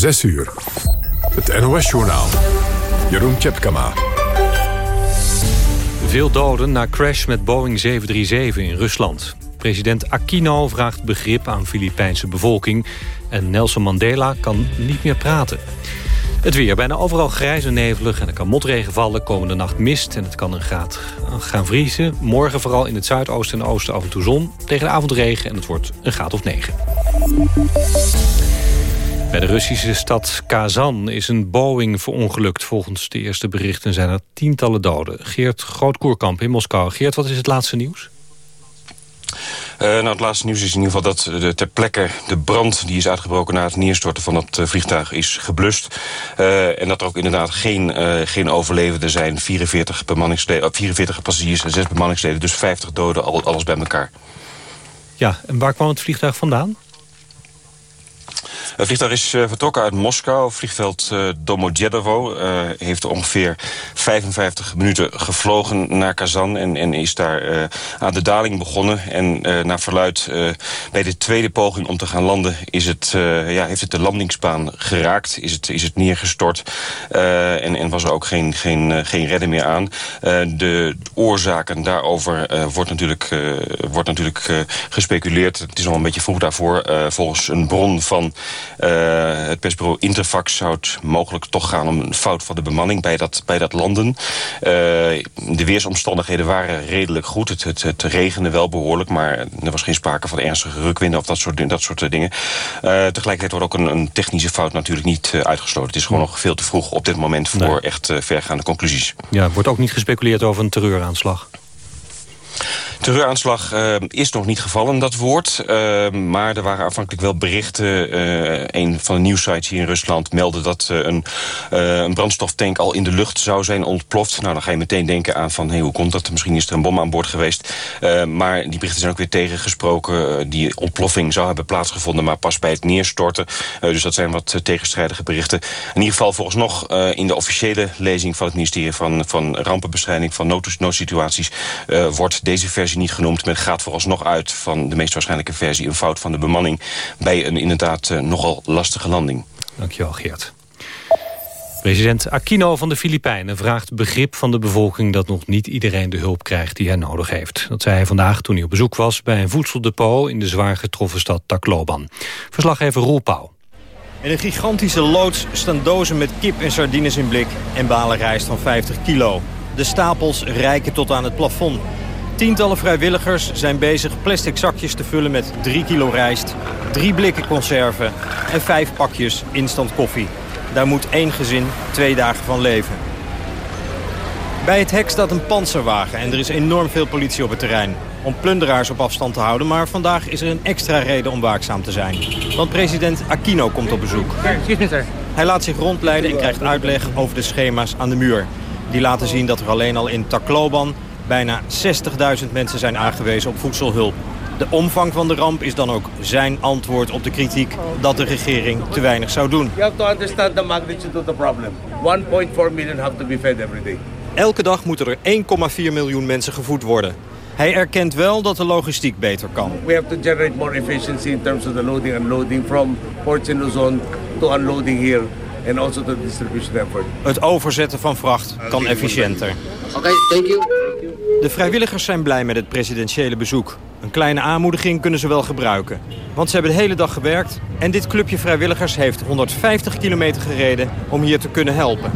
6 uur. Het NOS-journaal. Jeroen Tjepkama. Veel doden na crash met Boeing 737 in Rusland. President Aquino vraagt begrip aan Filipijnse bevolking... en Nelson Mandela kan niet meer praten. Het weer bijna overal grijs en nevelig en er kan motregen vallen. Komende nacht mist en het kan een graad gaan vriezen. Morgen vooral in het zuidoosten en oosten af en toe zon. Tegen de avond regen en het wordt een graad of 9. Bij de Russische stad Kazan is een Boeing verongelukt. Volgens de eerste berichten zijn er tientallen doden. Geert Grootkoerkamp in Moskou. Geert, wat is het laatste nieuws? Uh, nou, het laatste nieuws is in ieder geval dat de, ter plekke de brand die is uitgebroken na het neerstorten van het uh, vliegtuig is geblust. Uh, en dat er ook inderdaad geen, geen overlevenden zijn. 44, 44 passagiers en 6 bemanningsleden, dus 50 doden, al, alles bij elkaar. Ja, en waar kwam het vliegtuig vandaan? Het vliegtuig is uh, vertrokken uit Moskou. Vliegveld uh, Domodedovo uh, heeft ongeveer 55 minuten gevlogen naar Kazan... en, en is daar aan de daling begonnen. En naar verluid bij de tweede poging om te gaan landen... Is het, ja, heeft het de landingsbaan geraakt, is het, is het neergestort... en, en was er ook geen, geen, geen redden meer aan. de oorzaken daarover wordt natuurlijk, wordt natuurlijk gespeculeerd. Het is nog een beetje vroeg daarvoor. volgens een bron van het persbureau Interfax zou het mogelijk toch gaan om een fout van de bemanning bij dat, bij dat landen. Uh, de weersomstandigheden waren redelijk goed. Het, het, het, regende wel behoorlijk, maar er was geen sprake van ernstige rukwinden of dat soort, dat soort dingen. Uh, tegelijkertijd wordt ook een, een, technische fout natuurlijk niet uitgesloten. Het is gewoon nog veel te vroeg op dit moment voor nee. echt vergaande conclusies. Ja, wordt ook niet gespeculeerd over een terreuraanslag. Terreuraanslag uh, is nog niet gevallen, dat woord. Uh, maar er waren afhankelijk wel berichten. Uh, een van de nieuwsites hier in Rusland meldde dat een, een, brandstoftank al in de lucht zou zijn ontploft. Nou, dan ga je meteen denken aan van, hey, hoe komt dat? Misschien is er een bom aan boord geweest. maar die berichten zijn ook weer tegengesproken. die ontploffing zou hebben plaatsgevonden, maar pas bij het neerstorten. dus dat zijn wat tegenstrijdige berichten. In ieder geval volgens nog in de officiële lezing van het ministerie van, van Rampenbestrijding, van nood noodsituaties, wordt deze versie niet genoemd. Men gaat vooralsnog uit van de meest waarschijnlijke versie... een fout van de bemanning bij een inderdaad uh, nogal lastige landing. Dankjewel, Geert. President Aquino van de Filipijnen vraagt begrip van de bevolking... dat nog niet iedereen de hulp krijgt die hij nodig heeft. Dat zei hij vandaag toen hij op bezoek was... bij een voedseldepot in de zwaar getroffen stad Tacloban. Verslaggever Roel Pauw. In een gigantische loods staan dozen met kip en sardines in blik... en balen rijst van 50 kilo. De stapels reiken tot aan het plafond. Tientallen vrijwilligers zijn bezig plastic zakjes te vullen met 3 kilo rijst, drie blikken conserven en vijf pakjes instant koffie. Daar moet één gezin twee dagen van leven. Bij het hek staat een panzerwagen en er is enorm veel politie op het terrein. Om plunderaars op afstand te houden, maar vandaag is er een extra reden om waakzaam te zijn. Want president Aquino komt op bezoek. Hij laat zich rondleiden en krijgt uitleg over de schema's aan de muur. Die laten zien dat er alleen al in Tacloban Bijna 60.000 mensen zijn aangewezen op voedselhulp. De omvang van de ramp is dan ook zijn antwoord op de kritiek dat de regering te weinig zou doen. You have to understand the magnitude of the problem. 1.4 million have to be fed every day. Elke dag moeten er 1,4 miljoen mensen gevoed worden. Hij erkent wel dat de logistiek beter kan. We have to generate more efficiency in terms of the loading and unloading from ports in Luzon to unloading here and also the distribution effort. Het overzetten van vracht kan efficiënter. Oké, okay, thank you. De vrijwilligers zijn blij met het presidentiële bezoek. Een kleine aanmoediging kunnen ze wel gebruiken. Want ze hebben de hele dag gewerkt en dit clubje vrijwilligers heeft 150 kilometer gereden om hier te kunnen helpen.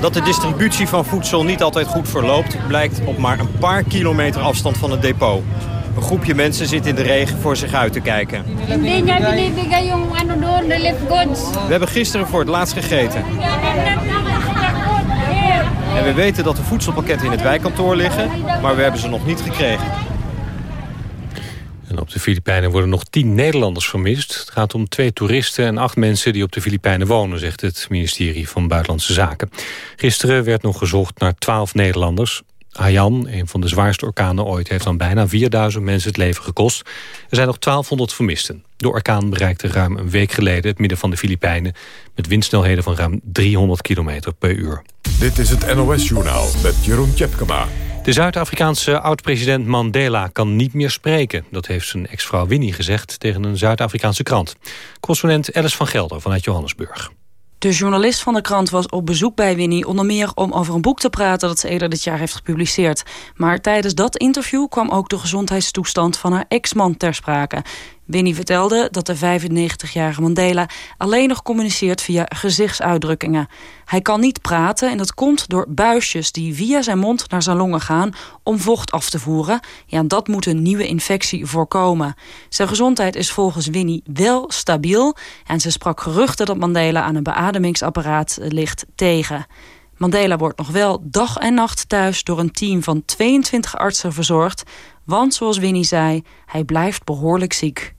Dat de distributie van voedsel niet altijd goed verloopt... blijkt op maar een paar kilometer afstand van het depot. Een groepje mensen zit in de regen voor zich uit te kijken. We hebben gisteren voor het laatst gegeten. En we weten dat de voedselpakketten in het wijkkantoor liggen, maar we hebben ze nog niet gekregen. En op de Filipijnen worden nog tien Nederlanders vermist. Het gaat om twee toeristen en acht mensen die op de Filipijnen wonen... zegt het ministerie van Buitenlandse Zaken. Gisteren werd nog gezocht naar twaalf Nederlanders. Haiyan, een van de zwaarste orkanen ooit, heeft dan bijna 4000 mensen het leven gekost. Er zijn nog 1200 vermisten. De orkaan bereikte ruim een week geleden het midden van de Filipijnen... met windsnelheden van ruim 300 km per uur. Dit is het NOS-journaal met Jeroen Tjepkema. De Zuid-Afrikaanse oud-president Mandela kan niet meer spreken. Dat heeft zijn ex-vrouw Winnie gezegd tegen een Zuid-Afrikaanse krant. Correspondent Alice van Gelder vanuit Johannesburg. De journalist van de krant was op bezoek bij Winnie... onder meer om over een boek te praten dat ze eerder dit jaar heeft gepubliceerd. Maar tijdens dat interview kwam ook de gezondheidstoestand van haar ex-man ter sprake. Winnie vertelde dat de 95-jarige Mandela alleen nog communiceert via gezichtsuitdrukkingen. Hij kan niet praten en dat komt door buisjes die via zijn mond naar zijn longen gaan om vocht af te voeren. Ja, dat moet een nieuwe infectie voorkomen. Zijn gezondheid is volgens Winnie wel stabiel en ze sprak geruchten dat Mandela aan een beademingsapparaat ligt tegen. Mandela wordt nog wel dag en nacht thuis door een team van 22 artsen verzorgd. Want zoals Winnie zei, hij blijft behoorlijk ziek.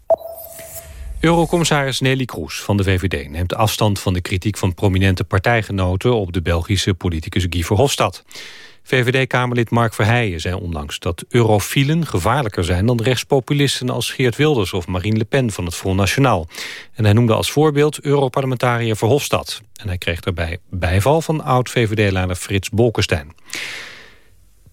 Eurocommissaris Nelly Kroes van de VVD neemt afstand van de kritiek van prominente partijgenoten op de Belgische politicus Guy Verhofstadt. VVD-kamerlid Mark Verheijen zei onlangs dat eurofielen gevaarlijker zijn dan rechtspopulisten als Geert Wilders of Marine Le Pen van het Front Nationaal. En hij noemde als voorbeeld Europarlementariër Verhofstadt. En hij kreeg daarbij bijval van oud-VVD-leider Frits Bolkestein.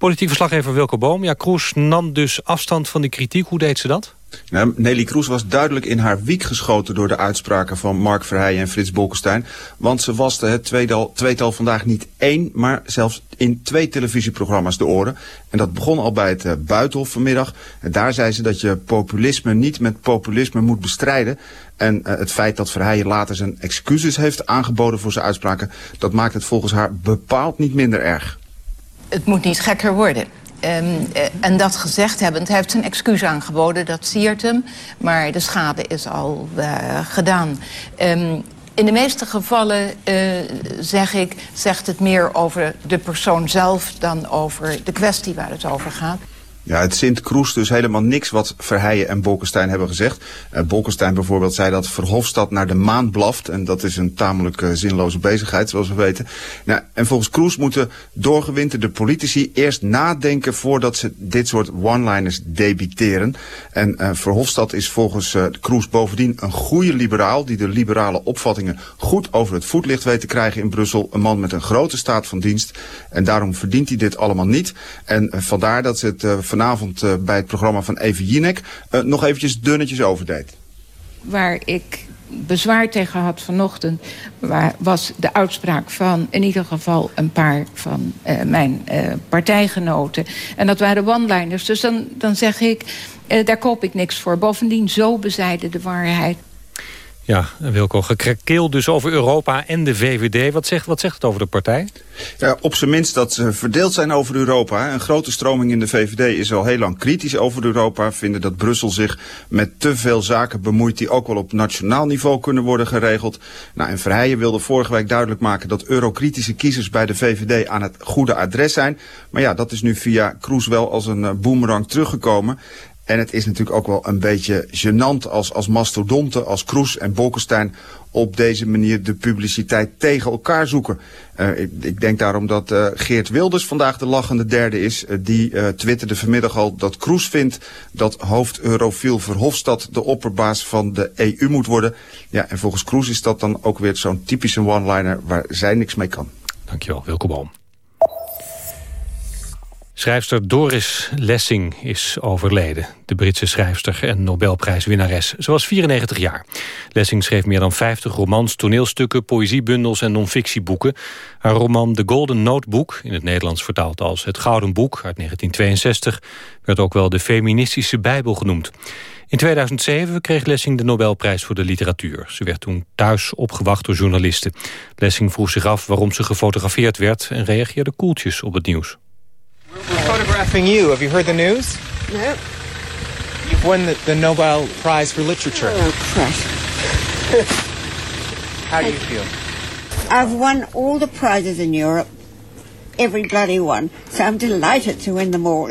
Politiek verslaggever Wilco Boom. Ja, Kroes nam dus afstand van die kritiek. Hoe deed ze dat? Nou, Nelly Kroes was duidelijk in haar wiek geschoten door de uitspraken van Mark Verheijen en Frits Bolkestein. Want ze waste het tweetal, tweetal vandaag niet één, maar zelfs in twee televisieprogramma's de oren. En dat begon al bij het uh, Buitenhof vanmiddag. En daar zei ze dat je populisme niet met populisme moet bestrijden. En uh, het feit dat Verheijen later zijn excuses heeft aangeboden voor zijn uitspraken... dat maakt het volgens haar bepaald niet minder erg. Het moet niet gekker worden. Um, en dat gezegd hebbend, hij heeft zijn excuus aangeboden, dat siert hem. Maar de schade is al uh, gedaan. Um, in de meeste gevallen, uh, zeg ik, zegt het meer over de persoon zelf... dan over de kwestie waar het over gaat. Ja, het Sint Kroes dus helemaal niks wat Verheijen en Bolkestein hebben gezegd. Uh, Bolkestein bijvoorbeeld zei dat Verhofstadt naar de maan blaft. En dat is een tamelijk zinloze bezigheid, zoals we weten. Nou, en volgens Kroes moeten doorgewinterde politici eerst nadenken... voordat ze dit soort one-liners debiteren. En uh, Verhofstadt is volgens Kroes bovendien een goede liberaal... die de liberale opvattingen goed over het voetlicht weet te krijgen in Brussel. Een man met een grote staat van dienst. En daarom verdient hij dit allemaal niet. En vandaar dat ze het vanavond uh, bij het programma van Even Jinek uh, nog eventjes dunnetjes overdeed. Waar ik bezwaar tegen had vanochtend... Waar, was de uitspraak van in ieder geval een paar van uh, mijn partijgenoten. En dat waren one-liners. Dus dan, dan zeg ik, daar koop ik niks voor. Bovendien zo bezijden de waarheid. Ja, Wilco, gekrakeel dus over Europa en de VVD. Wat zegt, wat zegt het over de partij? Ja, op zijn minst dat ze verdeeld zijn over Europa. Een grote stroming in de VVD is al heel lang kritisch over Europa. Vinden dat Brussel zich met te veel zaken bemoeit... die ook wel op nationaal niveau kunnen worden geregeld. Nou, en Verheijen wilde vorige week duidelijk maken... dat eurokritische kiezers bij de VVD aan het goede adres zijn. Maar ja, dat is nu via Kroes wel als een uh, boemerang teruggekomen. En het is natuurlijk ook wel een beetje gênant als, als mastodonten, als Kroes en Bolkestein op deze manier de publiciteit tegen elkaar zoeken. Uh, ik, ik, denk daarom dat uh, Geert Wilders vandaag de lachende derde is. Uh, die twitterde vanmiddag al dat Kroes vindt dat hoofd-eurofiel Verhofstadt de opperbaas van de EU moet worden. Ja, en volgens Kroes is dat dan ook weer zo'n typische one-liner waar zij niks mee kan. Dankjewel, Wilco Boom. Schrijfster Doris Lessing is overleden. De Britse schrijfster en Nobelprijswinnares. Ze was 94 jaar. Lessing schreef meer dan 50 romans, toneelstukken, poëziebundels en non-fictieboeken. Haar roman The Golden Notebook, in het Nederlands vertaald als Het Gouden Boek uit 1962, werd ook wel de feministische bijbel genoemd. In 2007 kreeg Lessing de Nobelprijs voor de literatuur. Ze werd toen thuis opgewacht door journalisten. Lessing vroeg zich af waarom ze gefotografeerd werd en reageerde koeltjes op het nieuws. We're photographing you. Have you heard the news? No. You've won the, the Nobel Prize for Literature. Oh, crap. How do you feel? I've won all the prizes in Europe. Every bloody one. So I'm delighted to win them all.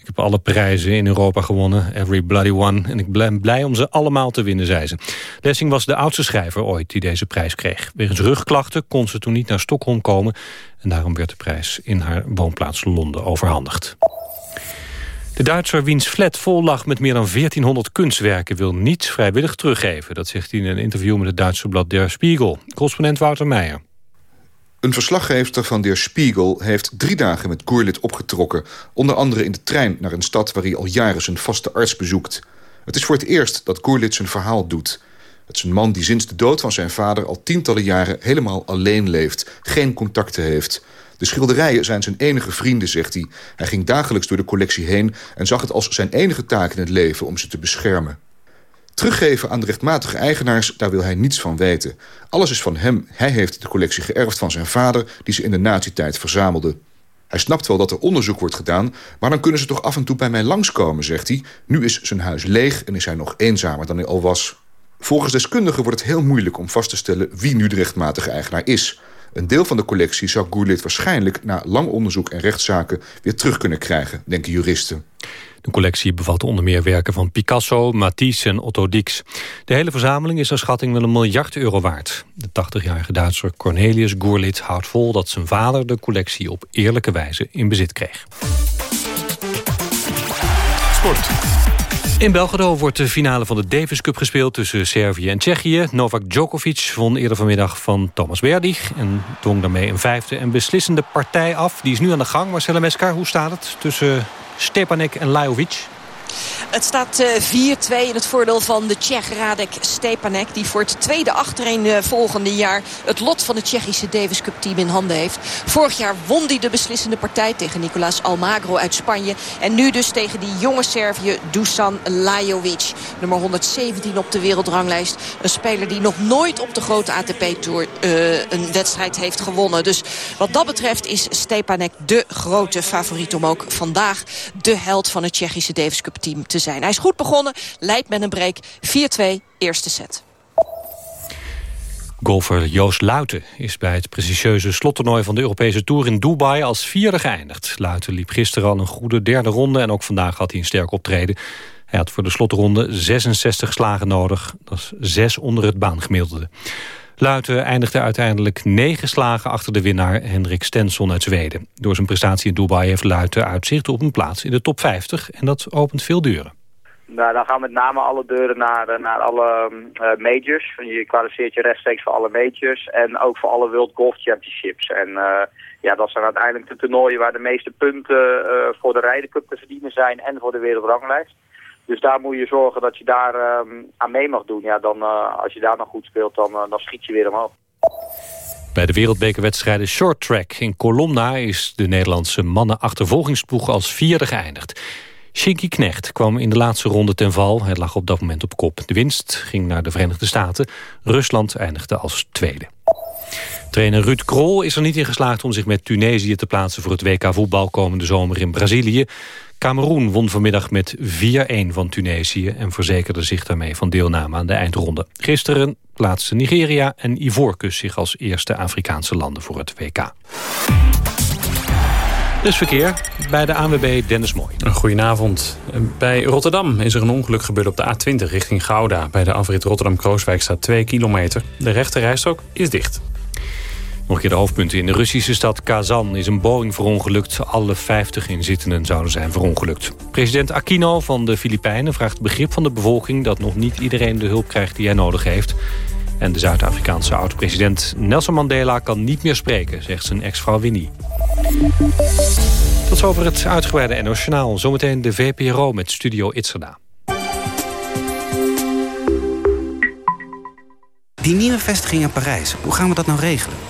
Ik heb alle prijzen in Europa gewonnen, every bloody one. En ik ben blij om ze allemaal te winnen, zei ze. Lessing was de oudste schrijver ooit die deze prijs kreeg. Wegens rugklachten kon ze toen niet naar Stockholm komen... en daarom werd de prijs in haar woonplaats Londen overhandigd. De Duitser wiens flat vol lag met meer dan 1400 kunstwerken... wil niets vrijwillig teruggeven. Dat zegt hij in een interview met het Duitse blad Der Spiegel. Correspondent Wouter Meijer. Een verslaggever van Der Spiegel heeft drie dagen met Gurlit opgetrokken. Onder andere in de trein naar een stad waar hij al jaren zijn vaste arts bezoekt. Het is voor het eerst dat Gurlit zijn verhaal doet. Het is een man die sinds de dood van zijn vader al tientallen jaren helemaal alleen leeft. Geen contacten heeft. De schilderijen zijn zijn enige vrienden, zegt hij. Hij ging dagelijks door de collectie heen en zag het als zijn enige taak in het leven om ze te beschermen. Teruggeven aan de rechtmatige eigenaars, daar wil hij niets van weten. Alles is van hem. Hij heeft de collectie geërfd van zijn vader... die ze in de nazi-tijd verzamelde. Hij snapt wel dat er onderzoek wordt gedaan... maar dan kunnen ze toch af en toe bij mij langskomen, zegt hij. Nu is zijn huis leeg en is hij nog eenzamer dan hij al was. Volgens deskundigen wordt het heel moeilijk om vast te stellen... wie nu de rechtmatige eigenaar is. Een deel van de collectie zou Goulet waarschijnlijk... na lang onderzoek en rechtszaken weer terug kunnen krijgen, denken juristen. De collectie bevat onder meer werken van Picasso, Matisse en Otto Dix. De hele verzameling is naar schatting wel een miljard euro waard. De 80-jarige Duitser Cornelius Goerlit houdt vol dat zijn vader de collectie op eerlijke wijze in bezit kreeg. Sport. In Belgrado wordt de finale van de Davis Cup gespeeld tussen Servië en Tsjechië. Novak Djokovic won eerder vanmiddag van Thomas Verdig... en dwong daarmee een vijfde en beslissende partij af. Die is nu aan de gang. Marcella Meska, hoe staat het tussen Stepanek en Lajovic? Het staat 4-2 eh, in het voordeel van de Tsjech Radek Stepanek. Die voor het tweede achtereen eh, volgende jaar het lot van het Tsjechische Davis Cup team in handen heeft. Vorig jaar won hij de beslissende partij tegen Nicolas Almagro uit Spanje. En nu dus tegen die jonge Servië Dusan Lajovic. Nummer 117 op de wereldranglijst. Een speler die nog nooit op de grote ATP-tour eh, een wedstrijd heeft gewonnen. Dus wat dat betreft is Stepanek de grote favoriet om ook vandaag de held van het Tsjechische Davis Cup team te zijn. Hij is goed begonnen, leidt met een break 4-2, eerste set. Golfer Joost Luiten is bij het prestigieuze slottoernooi van de Europese Tour in Dubai als vierde geëindigd. Luiten liep gisteren al een goede derde ronde en ook vandaag had hij een sterk optreden. Hij had voor de slotronde 66 slagen nodig, dat is zes onder het baangemiddelde. Luiten eindigde uiteindelijk negen slagen achter de winnaar Hendrik Stenson uit Zweden. Door zijn prestatie in Dubai heeft Luiten uitzicht op een plaats in de top 50 en dat opent veel deuren. Nou, dan gaan met name alle deuren naar, eh, naar alle uh, majors. Je kwalificeert je rechtstreeks voor alle majors en ook voor alle World Golf Championships. En uh, ja, dat zijn uiteindelijk de toernooien waar de meeste punten voor de Ryder Cup te verdienen zijn en voor de wereldranglijst. Dus daar moet je zorgen dat je daar uh, aan mee mag doen. Ja, dan, uh, als je daar nog goed speelt, dan, uh, dan schiet je weer omhoog. Bij de wereldbekerwedstrijden Short Track in Colomna... is de Nederlandse mannen-achtervolgingsploeg als vierde geëindigd. Shinky Knecht kwam in de laatste ronde ten val. Hij lag op dat moment op kop. De winst ging naar de Verenigde Staten. Rusland eindigde als tweede. Trainer Ruud Krol is er niet in geslaagd om zich met Tunesië te plaatsen... voor het WK voetbal komende zomer in Brazilië. Cameroen won vanmiddag met 4-1 van Tunesië... en verzekerde zich daarmee van deelname aan de eindronde. Gisteren plaatsten Nigeria en Ivoorkust zich als eerste Afrikaanse landen voor het WK. Dus verkeer bij de ANWB Dennis Mooi. Goedenavond. Bij Rotterdam is er een ongeluk gebeurd op de A20 richting Gouda. Bij de afrit Rotterdam-Krooswijk staat 2 kilometer. De rechte rijstrook is dicht. Nog een keer de hoofdpunten. In de Russische stad Kazan is een Boeing verongelukt. Alle 50 inzittenden zouden zijn verongelukt. President Aquino van de Filipijnen vraagt begrip van de bevolking... dat nog niet iedereen de hulp krijgt die hij nodig heeft. En de Zuid-Afrikaanse oud-president Nelson Mandela kan niet meer spreken... zegt zijn ex-vrouw Winnie. Tot zover het uitgebreide NOS Journaal. Zometeen de VPRO met Studio Itzerda. Die nieuwe vestiging in Parijs, hoe gaan we dat nou regelen?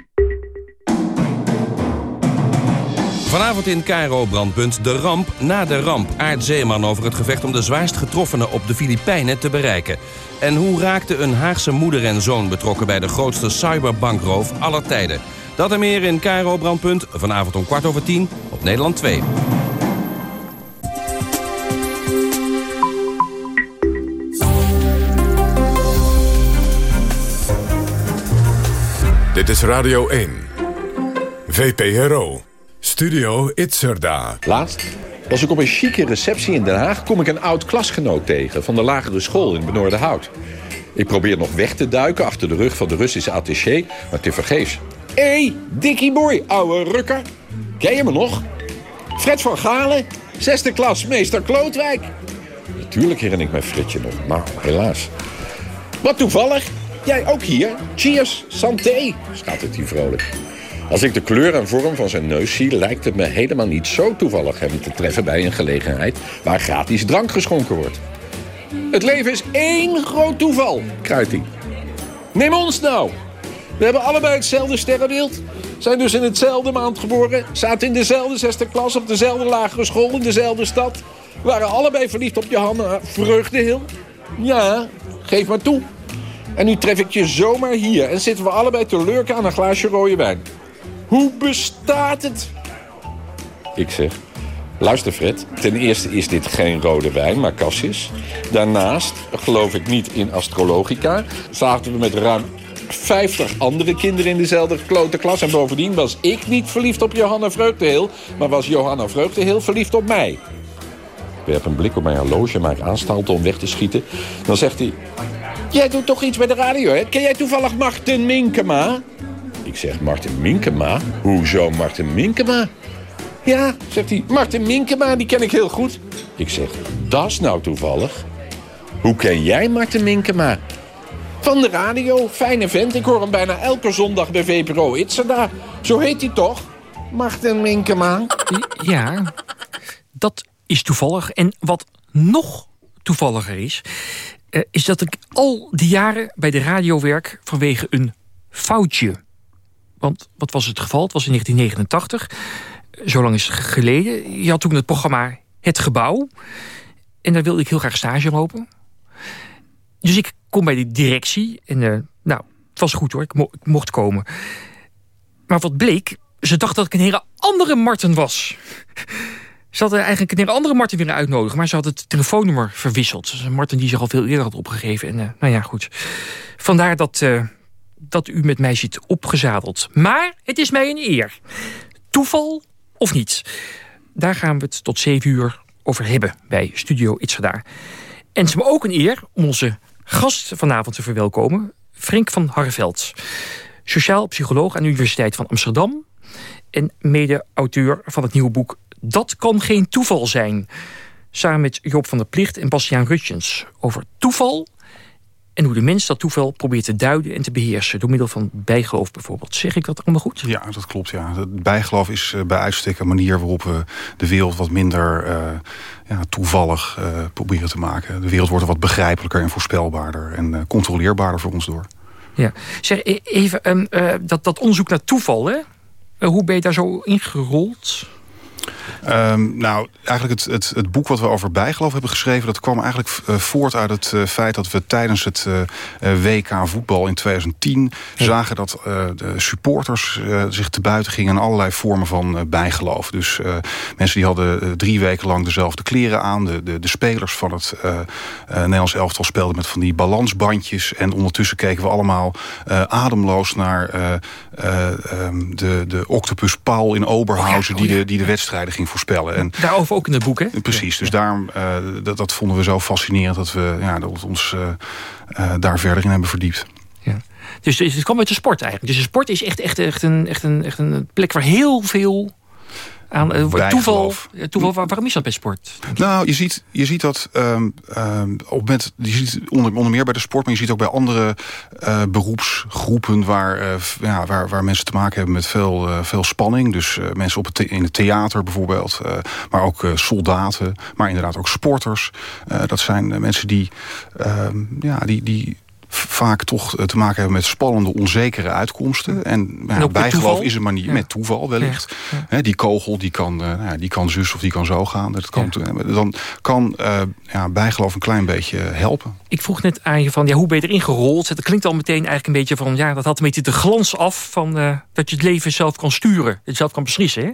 Vanavond in Cairo brandpunt de ramp na de ramp. Aard Zeeman over het gevecht om de zwaarst getroffenen op de Filipijnen te bereiken. En hoe raakte een Haagse moeder en zoon betrokken bij de grootste cyberbankroof aller tijden? Dat en meer in Cairo brandpunt vanavond om kwart over tien op Nederland 2. Dit is Radio 1. VPRO. Studio Itzerda. Laatst Was ik op een chique receptie in Den Haag... kom ik een oud klasgenoot tegen van de lagere school in Benoordenhout. Ik probeer nog weg te duiken achter de rug van de Russische attaché, maar tevergeefs. Hé, hey, Dickie boy, ouwe rukker. Ken je me nog? Fred van Galen, zesde klas, meester Klootwijk. Natuurlijk herinner ik me Fritje nog, maar helaas. Wat toevallig. Jij ook hier. Cheers, santé, schatert hij vrolijk. Als ik de kleur en vorm van zijn neus zie... lijkt het me helemaal niet zo toevallig hem te treffen bij een gelegenheid... waar gratis drank geschonken wordt. Het leven is één groot toeval, kruidt hij. Neem ons nou. We hebben allebei hetzelfde sterrenbeeld. Zijn dus in hetzelfde maand geboren. Zaten in dezelfde zesde klas op dezelfde lagere school in dezelfde stad. Waren allebei verliefd op Johanna Vreugdehil. Ja, geef maar toe. En nu tref ik je zomaar hier en zitten we allebei te lurken aan een glaasje rode wijn. Hoe bestaat het? Ik zeg, luister Fred, ten eerste is dit geen rode wijn, maar cassis. Daarnaast geloof ik niet in astrologica. Zaten we met ruim 50 andere kinderen in dezelfde klote klas. En bovendien was ik niet verliefd op Johanna Vreugdeheel... maar was Johanna Vreugdeheel verliefd op mij. Werp een blik op mijn horloge, maak aanstalten om weg te schieten. Dan zegt hij... Jij doet toch iets bij de radio, hè? Ken jij toevallig Martin Minkema? Ik zeg, Martin Minkema? Hoezo Martin Minkema? Ja, zegt hij, Martin Minkema, die ken ik heel goed. Ik zeg, dat is nou toevallig. Hoe ken jij Martin Minkema? Van de radio, fijne vent. Ik hoor hem bijna elke zondag bij VPRO Itzada. Zo heet hij toch? Martin Minkema. Ja, dat is toevallig. En wat nog toevalliger is... Uh, is dat ik al die jaren bij de radio werk vanwege een foutje. Want wat was het geval? Het was in 1989. Zo lang is geleden. Je had toen het programma Het Gebouw. En daar wilde ik heel graag stage lopen. Dus ik kom bij de directie. En uh, nou, het was goed hoor. Ik, mo ik, mocht komen. Maar wat bleek? Ze dacht dat ik een hele andere Martin was. Ze hadden eigenlijk een hele andere Martin willen uitnodigen... maar ze had het telefoonnummer verwisseld. Dus een Martin die zich al veel eerder had opgegeven. En uh, nou ja, goed. Vandaar dat, uh, dat u met mij zit opgezadeld. Maar het is mij een eer. Toeval of niet? Daar gaan we het tot zeven uur over hebben bij Studio Itzada. En het is me ook een eer om onze gast vanavond te verwelkomen. Frank van Harreveld. Sociaal psycholoog aan de Universiteit van Amsterdam. En mede-auteur van het nieuwe boek Dat kan geen toeval zijn. Samen met Joop van der Plicht en Bastiaan Rutjens. Over toeval en hoe de mens dat toeval probeert te duiden en te beheersen. Door middel van bijgeloof bijvoorbeeld. Zeg ik dat allemaal goed? Ja, dat klopt. Ja. Het bijgeloof is uh, bij uitstek een manier waarop we de wereld wat minder uh, ja, toevallig uh, proberen te maken. De wereld wordt er wat begrijpelijker en voorspelbaarder. En controleerbaarder voor ons door. Ja. Zeg even, um, dat, dat onderzoek naar toeval, hè? hoe ben je daar zo ingerold? Um, nou, eigenlijk het, het, het, boek wat we over bijgeloof hebben geschreven... dat kwam eigenlijk uh, voort uit het uh, feit dat we tijdens het uh, WK voetbal in 2010... Ja. zagen dat de supporters zich te buiten gingen... aan allerlei vormen van bijgeloof. Dus mensen die hadden drie weken lang dezelfde kleren aan. De, de, de spelers van het Nederlands elftal speelden met van die balansbandjes. En ondertussen keken we allemaal ademloos naar um, de, de octopus Paul in Oberhausen... Oh oh die de, die de wedstrijden ging voorspellen. En, Daarover ook in het boek, hè? Precies, dus daarom, uh, dat, dat vonden we zo fascinerend... dat we, ja, dat ons uh, uh, daar verder in hebben verdiept. Ja. Dus, dus het kwam uit de sport eigenlijk. Dus de sport is echt, echt, echt, een, echt, een, echt een plek waar heel veel aan uh, toeval, toeval. Waarom is dat bij sport? Nou, je ziet, je ziet dat um, um, op moment, je ziet onder, onder meer bij de sport, maar je ziet ook bij andere uh, beroepsgroepen waar, uh, ja, waar, waar mensen te maken hebben met veel, veel spanning. Dus mensen op het in het theater bijvoorbeeld, maar ook soldaten, maar inderdaad ook sporters. dat zijn mensen die, um, ja, die, die vaak toch te maken hebben met spannende, onzekere uitkomsten. En, ja, bijgeloof is een manier ja. met toeval wellicht. Ja. He, die kogel die kan, uh, die kan zus of die kan zo gaan. Dat kan, Dan kan uh, ja, bijgeloof een klein beetje helpen. Ik vroeg net aan je van, ja, hoe ben je erin gerold? Dat klinkt al meteen eigenlijk een beetje van... ja, dat had een beetje de glans af van uh, dat je het leven zelf kan sturen. Dat je zelf kan beslissen, hè?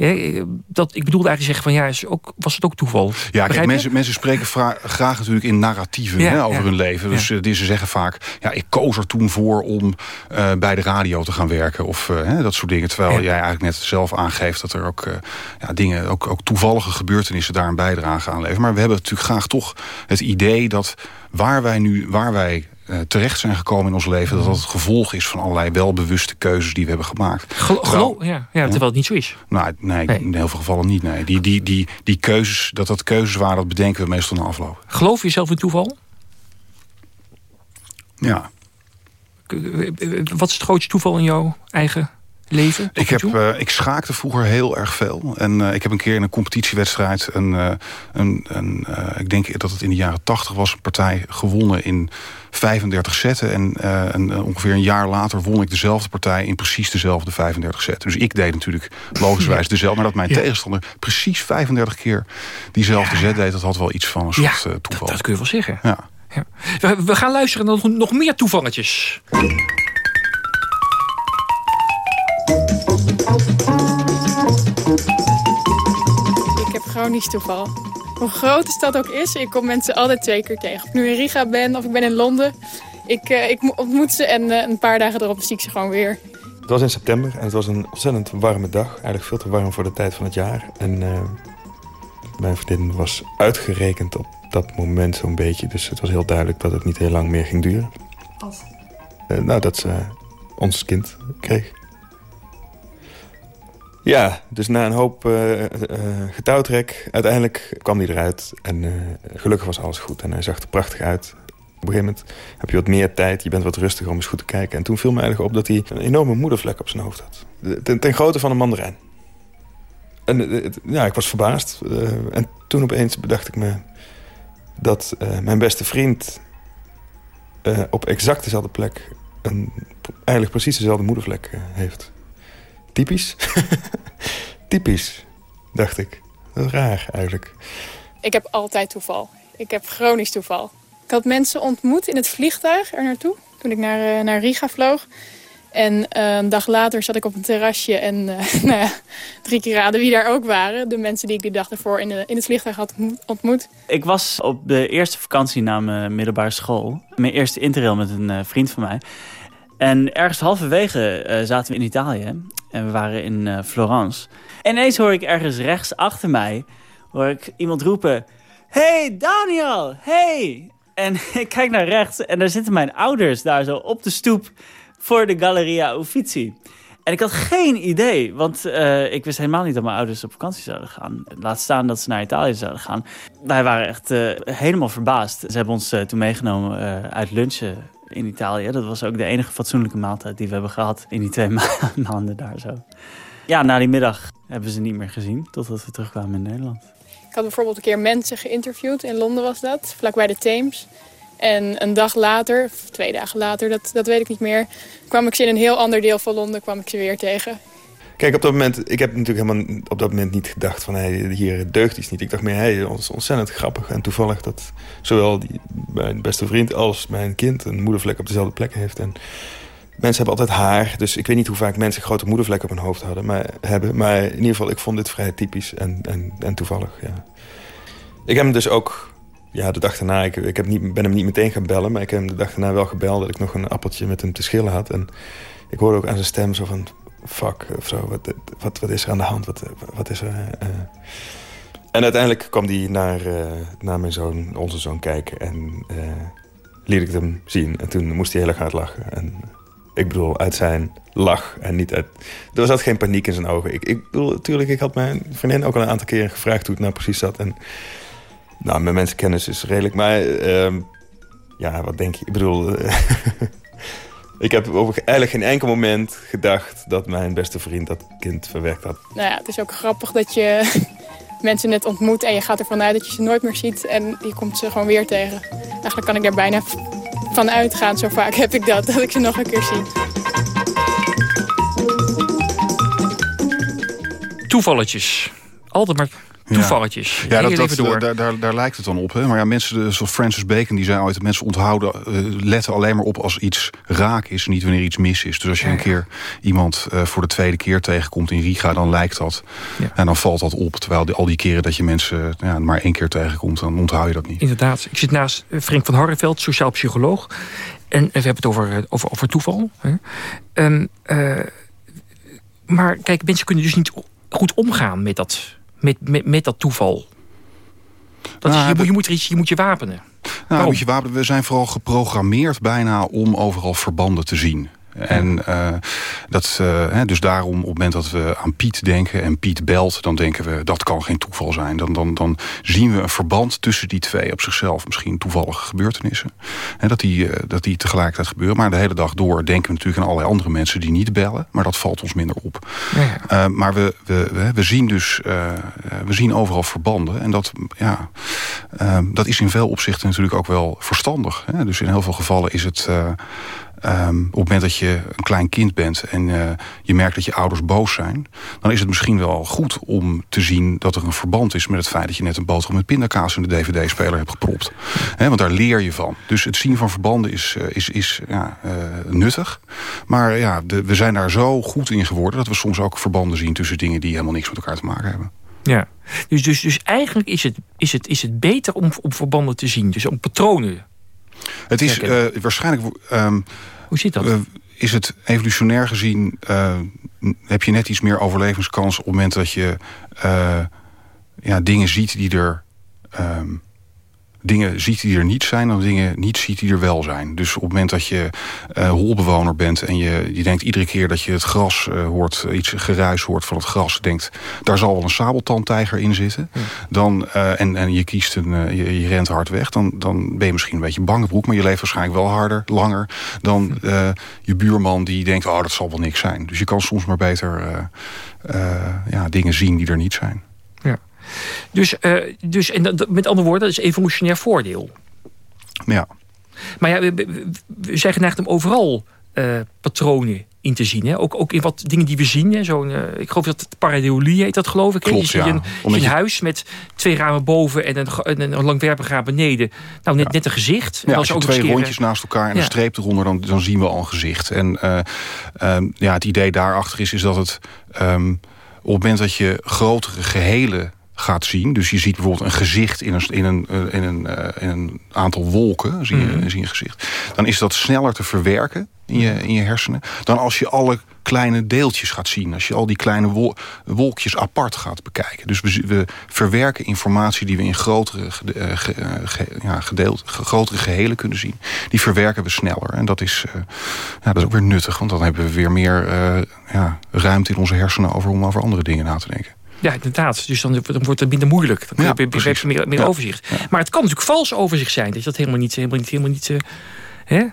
Ja, dat, ik bedoelde eigenlijk zeggen van ja, is ook, was het ook toeval? Ja, kijk, mensen, mensen spreken graag natuurlijk in narratieven hè, over hun leven. Dus ja. ze zeggen vaak, ja, ik koos er toen voor om uh, bij de radio te gaan werken. Of uh, hè, dat soort dingen. Terwijl jij eigenlijk net zelf aangeeft dat er ook, uh, ja, dingen, ook, ook toevallige gebeurtenissen daar een bijdrage aan leveren. Maar we hebben natuurlijk graag toch het idee dat waar wij nu, waar wij terecht zijn gekomen in ons leven... dat dat het gevolg is van allerlei welbewuste keuzes die we hebben gemaakt. Gelo terwijl, ja, ja, terwijl ja. het niet zo is. Nou, nee, nee, in heel veel gevallen niet. Nee. Die, die, die, die keuzes, dat dat keuzes waren, dat bedenken we meestal na afloop. Geloof je zelf in toeval? Ja. Wat is het grootste toeval in jouw eigen leven? Ik, heb, uh, ik schaakte vroeger heel erg veel. En uh, ik heb een keer in een competitiewedstrijd... Een, uh, een, een, ik denk dat het in de jaren 80 was... een partij gewonnen in 35 zetten. En een, ongeveer een jaar later won ik dezelfde partij... in precies dezelfde 35 zetten. Dus ik deed natuurlijk logischerwijs dezelfde. Maar dat mijn ja. tegenstander precies 35 keer diezelfde ja. zet deed... dat had wel iets van een soort toeval. Dat, dat, kun je wel zeggen. Ja. Ja. We, we, gaan luisteren naar nog, nog meer toevalletjes. Ik heb chronisch toeval. Hoe groot de stad ook is, ik kom mensen altijd twee keer tegen. Of ik nu in Riga ben of ik ben in Londen. Ik, uh, ik ontmoet ze en uh, een paar dagen erop zie ik ze gewoon weer. Het was in september en het was een ontzettend warme dag. Eigenlijk veel te warm voor de tijd van het jaar. En uh, mijn vriendin was uitgerekend op dat moment zo'n beetje. Dus het was heel duidelijk dat het niet heel lang meer ging duren. Wat? nou, dat ze ons kind kreeg. Ja, dus na een hoop uh, uh, getouwtrek, uiteindelijk kwam hij eruit. En uh, gelukkig was alles goed en hij zag er prachtig uit. Op een gegeven moment heb je wat meer tijd, je bent wat rustiger om eens goed te kijken. En toen viel me eigenlijk op dat hij een enorme moedervlek op zijn hoofd had. Ten, ten van een mandarijn. En ja, ik was verbaasd. en toen opeens bedacht ik me dat mijn beste vriend op exact dezelfde plek... Een, eigenlijk precies dezelfde moedervlek heeft. Typisch. Typisch, dacht ik. Dat is raar eigenlijk. Ik heb altijd toeval. Ik heb chronisch toeval. Ik had mensen ontmoet in het vliegtuig er naartoe. Toen ik naar, uh, naar Riga vloog. En uh, een dag later zat ik op een terrasje en uh, nou ja, drie keer raden wie daar ook waren. De mensen die ik die dag ervoor in, de, in het vliegtuig had ontmoet. Ik was op de eerste vakantie na mijn middelbare school. Mijn eerste interrail met een vriend van mij. En ergens halverwege uh, zaten we in Italië. En we waren in uh, Florence. En ineens hoor ik ergens rechts achter mij... hoor ik iemand roepen... Hey Daniel, hey! En ik kijk naar rechts en daar zitten mijn ouders daar zo op de stoep... voor de Galleria Uffizi. En ik had geen idee, want uh, ik wist helemaal niet dat mijn ouders op vakantie zouden gaan. Laat staan dat ze naar Italië zouden gaan. Wij waren echt helemaal verbaasd. Ze hebben ons toen meegenomen uit lunchen in Italië. Dat was ook de enige fatsoenlijke maaltijd die we hebben gehad in die twee ma maanden daar zo. Ja, na die middag hebben ze niet meer gezien, totdat we terugkwamen in Nederland. Ik had bijvoorbeeld een keer mensen geïnterviewd, in Londen was dat, vlakbij de Theems. En een dag later, of twee dagen later, dat, dat weet ik niet meer... kwam ik ze in een heel ander deel van Londen kwam ik ze weer tegen. Kijk, op dat moment, ik heb natuurlijk helemaal op dat moment niet gedacht van... Hey, hier deugt iets niet. Ik dacht meer, hey, het is ontzettend grappig en toevallig... dat zowel mijn beste vriend als mijn kind een moedervlek op dezelfde plek heeft. En mensen hebben altijd haar, dus ik weet niet hoe vaak mensen grote moedervlekken op hun hoofd hadden, maar, hebben. Maar in ieder geval, ik vond dit vrij typisch en, en, en toevallig, ja. Ik heb hem dus ook ja, de dag daarna, ik, ik heb niet, ben hem niet meteen gaan bellen... maar ik heb hem de dag daarna wel gebeld dat ik nog een appeltje met hem te schillen had. En ik hoorde ook aan zijn stem zo van... fuck, of zo, wat, wat, wat is er aan de hand? Wat, wat is er... Uh... En uiteindelijk kwam hij naar, uh, naar mijn zoon, onze zoon, kijken. En liet ik hem zien. En toen moest hij heel erg hard lachen. En ik bedoel, uit zijn lach en niet uit... Er zat geen paniek in zijn ogen. Ik, ik bedoel, natuurlijk, ik had mijn vriendin ook al een aantal keren gevraagd... hoe het nou precies zat. En nou, mijn mensenkennis is redelijk. Maar uh, ja, wat denk je? Ik bedoel... ik heb over eigenlijk geen enkel moment gedacht... dat mijn beste vriend dat kind verwerkt had. Nou ja, het is ook grappig dat je mensen net ontmoet... en je gaat ervan uit dat je ze nooit meer ziet... en je komt ze gewoon weer tegen. Eigenlijk kan ik daar bijna van uitgaan. Zo vaak heb ik dat, dat ik ze nog een keer zie. Toevalletjes. Altijd maar toevalletjes. Ja, dat, door. Daar, daar, daar lijkt het dan op. Hè? Maar ja, mensen, zoals Francis Bacon, die zei ooit... mensen onthouden, eh, letten alleen maar op als iets raak is... niet wanneer iets mis is. Dus als je een keer iemand eh, voor de tweede keer tegenkomt in Riga... dan lijkt dat. En dan valt dat op. Terwijl die, al die keren dat je mensen ja, maar één keer tegenkomt... dan onthoud je dat niet. Inderdaad. Ik zit naast eh, Frank van Harreveld, sociaal psycholoog. En we hebben het over, eh, over, over toeval. Hè. Ehm, eh, maar kijk, mensen kunnen dus niet goed omgaan met dat, met, met, met dat toeval. Dat is, Nou, je, moet, je, moet iets, je moet je wapenen. Nou, moet je wapen, we zijn vooral geprogrammeerd bijna om overal verbanden te zien. En eh, dat, eh, hè, dus daarom op het moment dat we aan Piet denken en Piet belt, dan denken we dat kan geen toeval zijn. Dan, dan, dan zien we een verband tussen die twee op zichzelf. Misschien toevallige gebeurtenissen. Hè, dat, die, eh, dat die tegelijkertijd gebeuren. Maar de hele dag door denken we natuurlijk aan allerlei andere mensen die niet bellen. Maar dat valt ons minder op. Maar we, we, we, we zien dus we zien overal verbanden. En dat, ja, dat is in veel opzichten natuurlijk ook wel verstandig. Hè? Dus in heel veel gevallen is het... eh, ehm, op het moment dat je een klein kind bent en eh, je merkt dat je ouders boos zijn... dan is het misschien wel goed om te zien dat er een verband is... met het feit dat je net een boterham met pindakaas in de dvd-speler hebt gepropt. Want daar leer je van. Dus het zien van verbanden is, eh, is, is ja, eh, nuttig. Maar ja, we zijn daar zo goed in geworden... dat we soms ook verbanden zien tussen dingen die helemaal niks met elkaar te maken hebben. Ja. Dus, dus, dus eigenlijk is het, is, het, is het beter om, om verbanden te zien. Dus om patronen. Het is eh, waarschijnlijk... ehm, Hoe zit dat? eh, is het evolutionair gezien... eh, heb je net iets meer overlevingskans... op het moment dat je ja, dingen ziet die er... ehm, dingen ziet die er niet zijn... dan dingen niet ziet die er wel zijn. Dus op het moment dat je eh, holbewoner bent... en je, je denkt iedere keer dat je het gras eh, hoort... eh, iets geruis hoort van het gras... denkt, daar zal wel een sabeltandtijger in zitten... Dan, en, en je kiest een, je, je rent hard weg... Dan, dan ben je misschien een beetje bange broek... maar je leeft waarschijnlijk wel harder, langer... dan je buurman die denkt, oh, dat zal wel niks zijn. Dus je kan soms maar beter ja, dingen zien die er niet zijn. Dus, eh, dus en dat, met andere woorden, dat is evolutionair voordeel. Ja. Maar ja, we, we- zijn geneigd om overal eh, patronen in te zien. Hè? Ook, ook in wat dingen die we zien. Hè? Zo'n, eh, ik geloof dat het pareidolie heet dat, geloof ik. hè? Klopt, je ziet ja. een, ziet een je- huis met twee ramen boven en een, een langwerpig raam beneden. Nou, net, net een gezicht. Ja, als je ook twee een keer, rondjes naast elkaar en een streep eronder... Dan, dan zien we al een gezicht. En eh, ehm, ja, het idee daarachter is, is dat het... ehm, op het moment dat je grotere gehelen gaat zien... dus je ziet bijvoorbeeld een gezicht in een, in een, eh, in een, eh, in een aantal wolken... Zie je, Mhm. zie je een gezicht... dan is dat sneller te verwerken in je, in je hersenen... dan als je alle kleine deeltjes gaat zien. Als je al die kleine wol- wolkjes apart gaat bekijken. Dus we, we verwerken informatie die we in grotere, gede- eh, ge- ge- ja, gedeeld, ge- grotere gehelen kunnen zien. Die verwerken we sneller. En dat is, ja, dat is ook weer nuttig. Want dan hebben we weer meer ja, ruimte in onze hersenen... over om over andere dingen na te denken. Ja, inderdaad. Dus dan, dan wordt het minder moeilijk. Dan Ja, heb je- meer, meer Ja. overzicht. Maar het kan natuurlijk vals overzicht zijn. Dat je dat helemaal niet... Helemaal niet, helemaal niet eh, hè?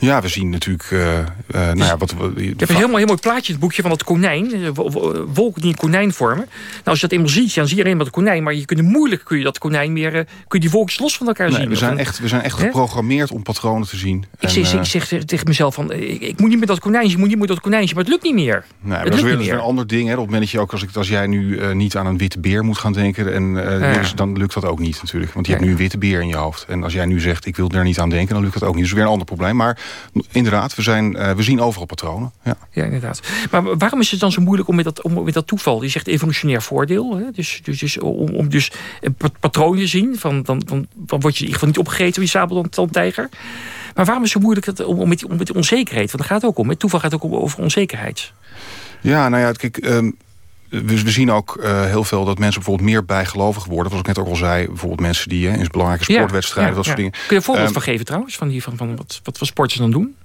Ja, we zien natuurlijk... eh, eh, nou ja, wat, we- Je hebt een heel mooi, heel mooi plaatje in het boekje van dat konijn. eh, wo- wo- Wolken die een konijn vormen. Nou, als je dat eenmaal ziet, dan zie je alleen maar het konijn. Maar je kunt moeilijk kun je dat konijn meer... kun je die wolkjes los van elkaar Nee, zien. we, zijn echt, we zijn echt geprogrammeerd om patronen te zien. Ik, En, zeg, ik zeg tegen mezelf van, ik, ik moet niet met dat konijntje, ik moet niet met dat konijntje, maar het lukt niet meer. Nee, het dat is lukt weer, een ander ding. Hè. Op het moment dat je ook, als, ik, als jij nu niet aan een witte beer moet gaan denken... En, Ja. dus dan lukt dat ook niet natuurlijk. Want je Ja. hebt nu een witte beer in je hoofd. En als jij nu zegt, ik wil er niet aan denken, dan lukt dat ook niet. Dus weer een ander probleem. Maar inderdaad, we, zijn, eh, we zien overal patronen. Ja. Ja, inderdaad. Maar waarom is het dan zo moeilijk om met dat, om met dat toeval? Je zegt evolutionair voordeel. Hè? Dus, dus, dus om, om dus een pa- patroon te zien. Van, dan, dan, dan word je in ieder geval niet opgegeten door die sabeltandtijger. Maar waarom is het zo moeilijk om, om, met, die- om met die onzekerheid? Want daar gaat het ook om. Het toeval gaat ook om, over onzekerheid. Ja, nou ja, kijk... ehm, we, we zien ook eh, heel veel dat mensen bijvoorbeeld meer bijgelovig worden. Wat ik net ook al zei, bijvoorbeeld mensen die hè, in belangrijke sportwedstrijden, ja, dat soort ja. dingen. Kun je een voorbeeld Ehm, van geven trouwens? Van, die, van, van wat, wat, wat sporters dan doen?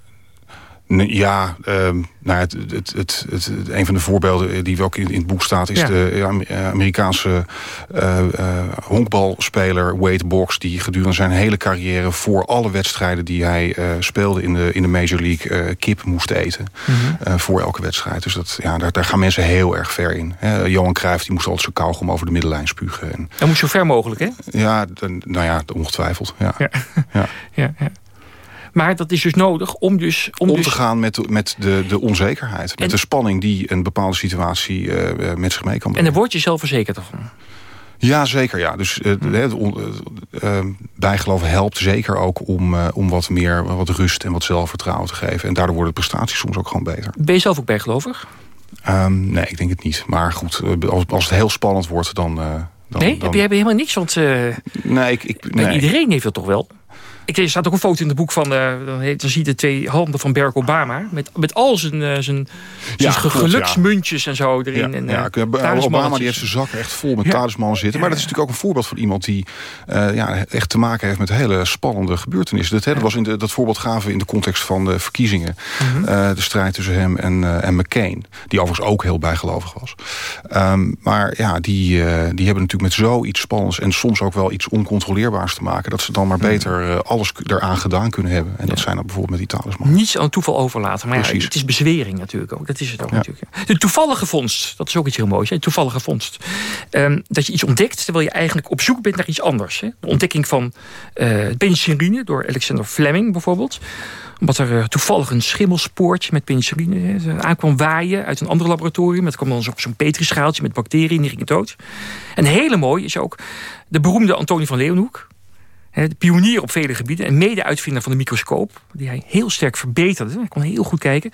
Ja, ehm, nou, het, het, het, het, een van de voorbeelden die ook in, in het boek staat... is Ja. de eh, eh, Amerikaanse eh, eh, honkbalspeler Wade Boggs... die gedurende zijn hele carrière voor alle wedstrijden die hij eh, speelde... in de, in de Major League eh, kip moest eten. Mhm. eh, voor elke wedstrijd. Dus dat, ja, daar, daar gaan mensen heel erg ver in. Hè, Johan Cruijff die moest altijd zijn kauwgom over de middenlijn spugen. En, Dat moet zo ver mogelijk, hè? ja, dan- nou ja, ongetwijfeld. Ja. Ja. Ja. Ja, ja. Maar dat is dus nodig om dus... Om, om dus te gaan met, de- met de, de onzekerheid. Met En- de spanning die een bepaalde situatie eh, eh, met zich mee kan en brengen. daar word je zelfverzekerd van. Ja, zeker. Ja. Dus uh, het uh, bijgeloven helpt zeker ook om, om wat meer wat rust en wat zelfvertrouwen te geven. En daardoor worden de prestaties soms ook gewoon beter. Ben je zelf ook bijgelovig? Um, nee, ik denk het niet. Maar goed, als, als het heel spannend wordt, dan... Dan, nee, dan... Heb je helemaal niks? Want nee, ik, ik, nee. iedereen heeft dat toch wel? Ik, er staat ook een foto in het boek van... Uh, dan zie je de twee handen van Barack Obama. Met, met al zijn, uh, zijn, ja, zijn geluksmuntjes ja. en zo erin. Ja, en, ja, uh, Obama die heeft zijn zakken echt vol met talismannen zitten. Maar dat is natuurlijk ook een voorbeeld van iemand... die ja, echt te maken heeft met hele spannende gebeurtenissen. Dat, hè, dat, was in de, dat voorbeeld gaven we in de context van de verkiezingen. -hmm. de strijd tussen hem en, en McCain. Die overigens ook heel bijgelovig was. Um, maar ja, die, die hebben natuurlijk met zoiets spannends... en soms ook wel iets oncontroleerbaars te maken... dat ze dan maar beter alles eraan gedaan kunnen hebben. En dat zijn dan bijvoorbeeld met die talisman. Niets aan toeval overlaten. Maar ja, het is bezwering natuurlijk ook. Dat is het ook natuurlijk. De toevallige vondst, dat is ook iets heel moois. Hè? De toevallige vondst. Um, dat je iets ontdekt terwijl je eigenlijk op zoek bent naar iets anders. Hè? De ontdekking van uh, penicilline door Alexander Fleming bijvoorbeeld omdat er uh, toevallig een schimmelspoortje met penicilline aankwam waaien uit een ander laboratorium. Dat kwam dan op zo'n petrischaaltje met bacteriën die gingen dood. En hele mooi is ook de beroemde Antonie van Leeuwenhoek pionier op vele gebieden en mede-uitvinder van de microscoop. Die hij heel sterk verbeterde. Hij kon heel goed kijken.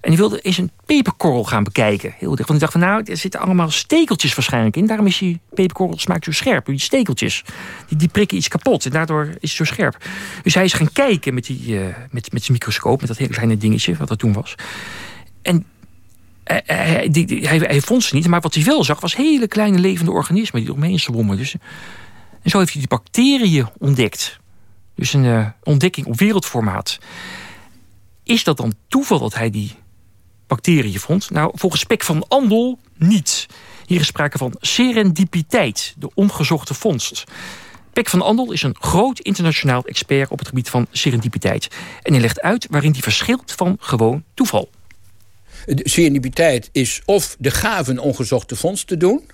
En die wilde eens een peperkorrel gaan bekijken. Heel dicht. Want hij dacht van nou, er zitten allemaal stekeltjes waarschijnlijk in. Daarom is die peperkorrel smaakt zo scherp. Die stekeltjes, die, die prikken iets kapot. En daardoor is het zo scherp. Dus hij is gaan kijken met, die, uh, met, met zijn microscoop. Met dat hele kleine dingetje wat dat toen was. En die, hij, hij, vond ze niet. Maar wat hij wel zag was hele kleine levende organismen. Die omheen zwommen. Dus en zo heeft hij die bacteriën ontdekt. Dus een uh, ontdekking op wereldformaat. Is dat dan toeval dat hij die bacteriën vond? Nou, volgens Spek van Andel niet. Hier is sprake van serendipiteit, de ongezochte vondst. Pek van Andel is een groot internationaal expert op het gebied van serendipiteit. En hij legt uit waarin die verschilt van gewoon toeval. serendipiteit is of de gave een ongezochte vondst te doen...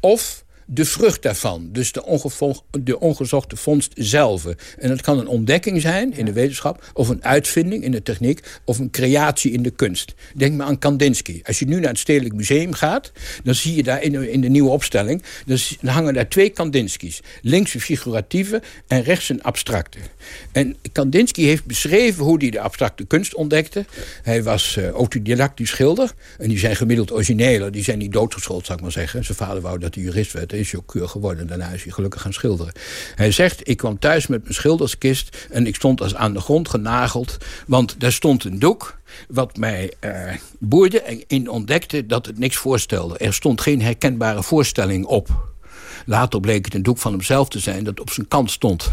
of de vrucht daarvan. Dus de, de ongezochte vondst zelf. En dat kan een ontdekking zijn in de wetenschap... of een uitvinding in de techniek... of een creatie in de kunst. Denk maar aan Kandinsky. Als je nu naar het Stedelijk Museum gaat... dan zie je daar in de, in de nieuwe opstelling... dan hangen daar twee Kandinsky's. Links een figuratieve en rechts een abstracte. En Kandinsky heeft beschreven hoe hij de abstracte kunst ontdekte. Hij was uh, autodidactisch schilder. En die zijn gemiddeld origineler. Die zijn niet doodgeschoold, zou ik maar zeggen. Zijn vader wou dat hij jurist werd is keur geworden. Daarna is hij gelukkig gaan schilderen. Hij zegt, ik kwam thuis met mijn schilderskist... en ik stond als aan de grond genageld. Want daar stond een doek wat mij uh, boeide en in ontdekte dat het niks voorstelde. Er stond geen herkenbare voorstelling op. Later bleek het een doek van hemzelf te zijn dat op zijn kant stond.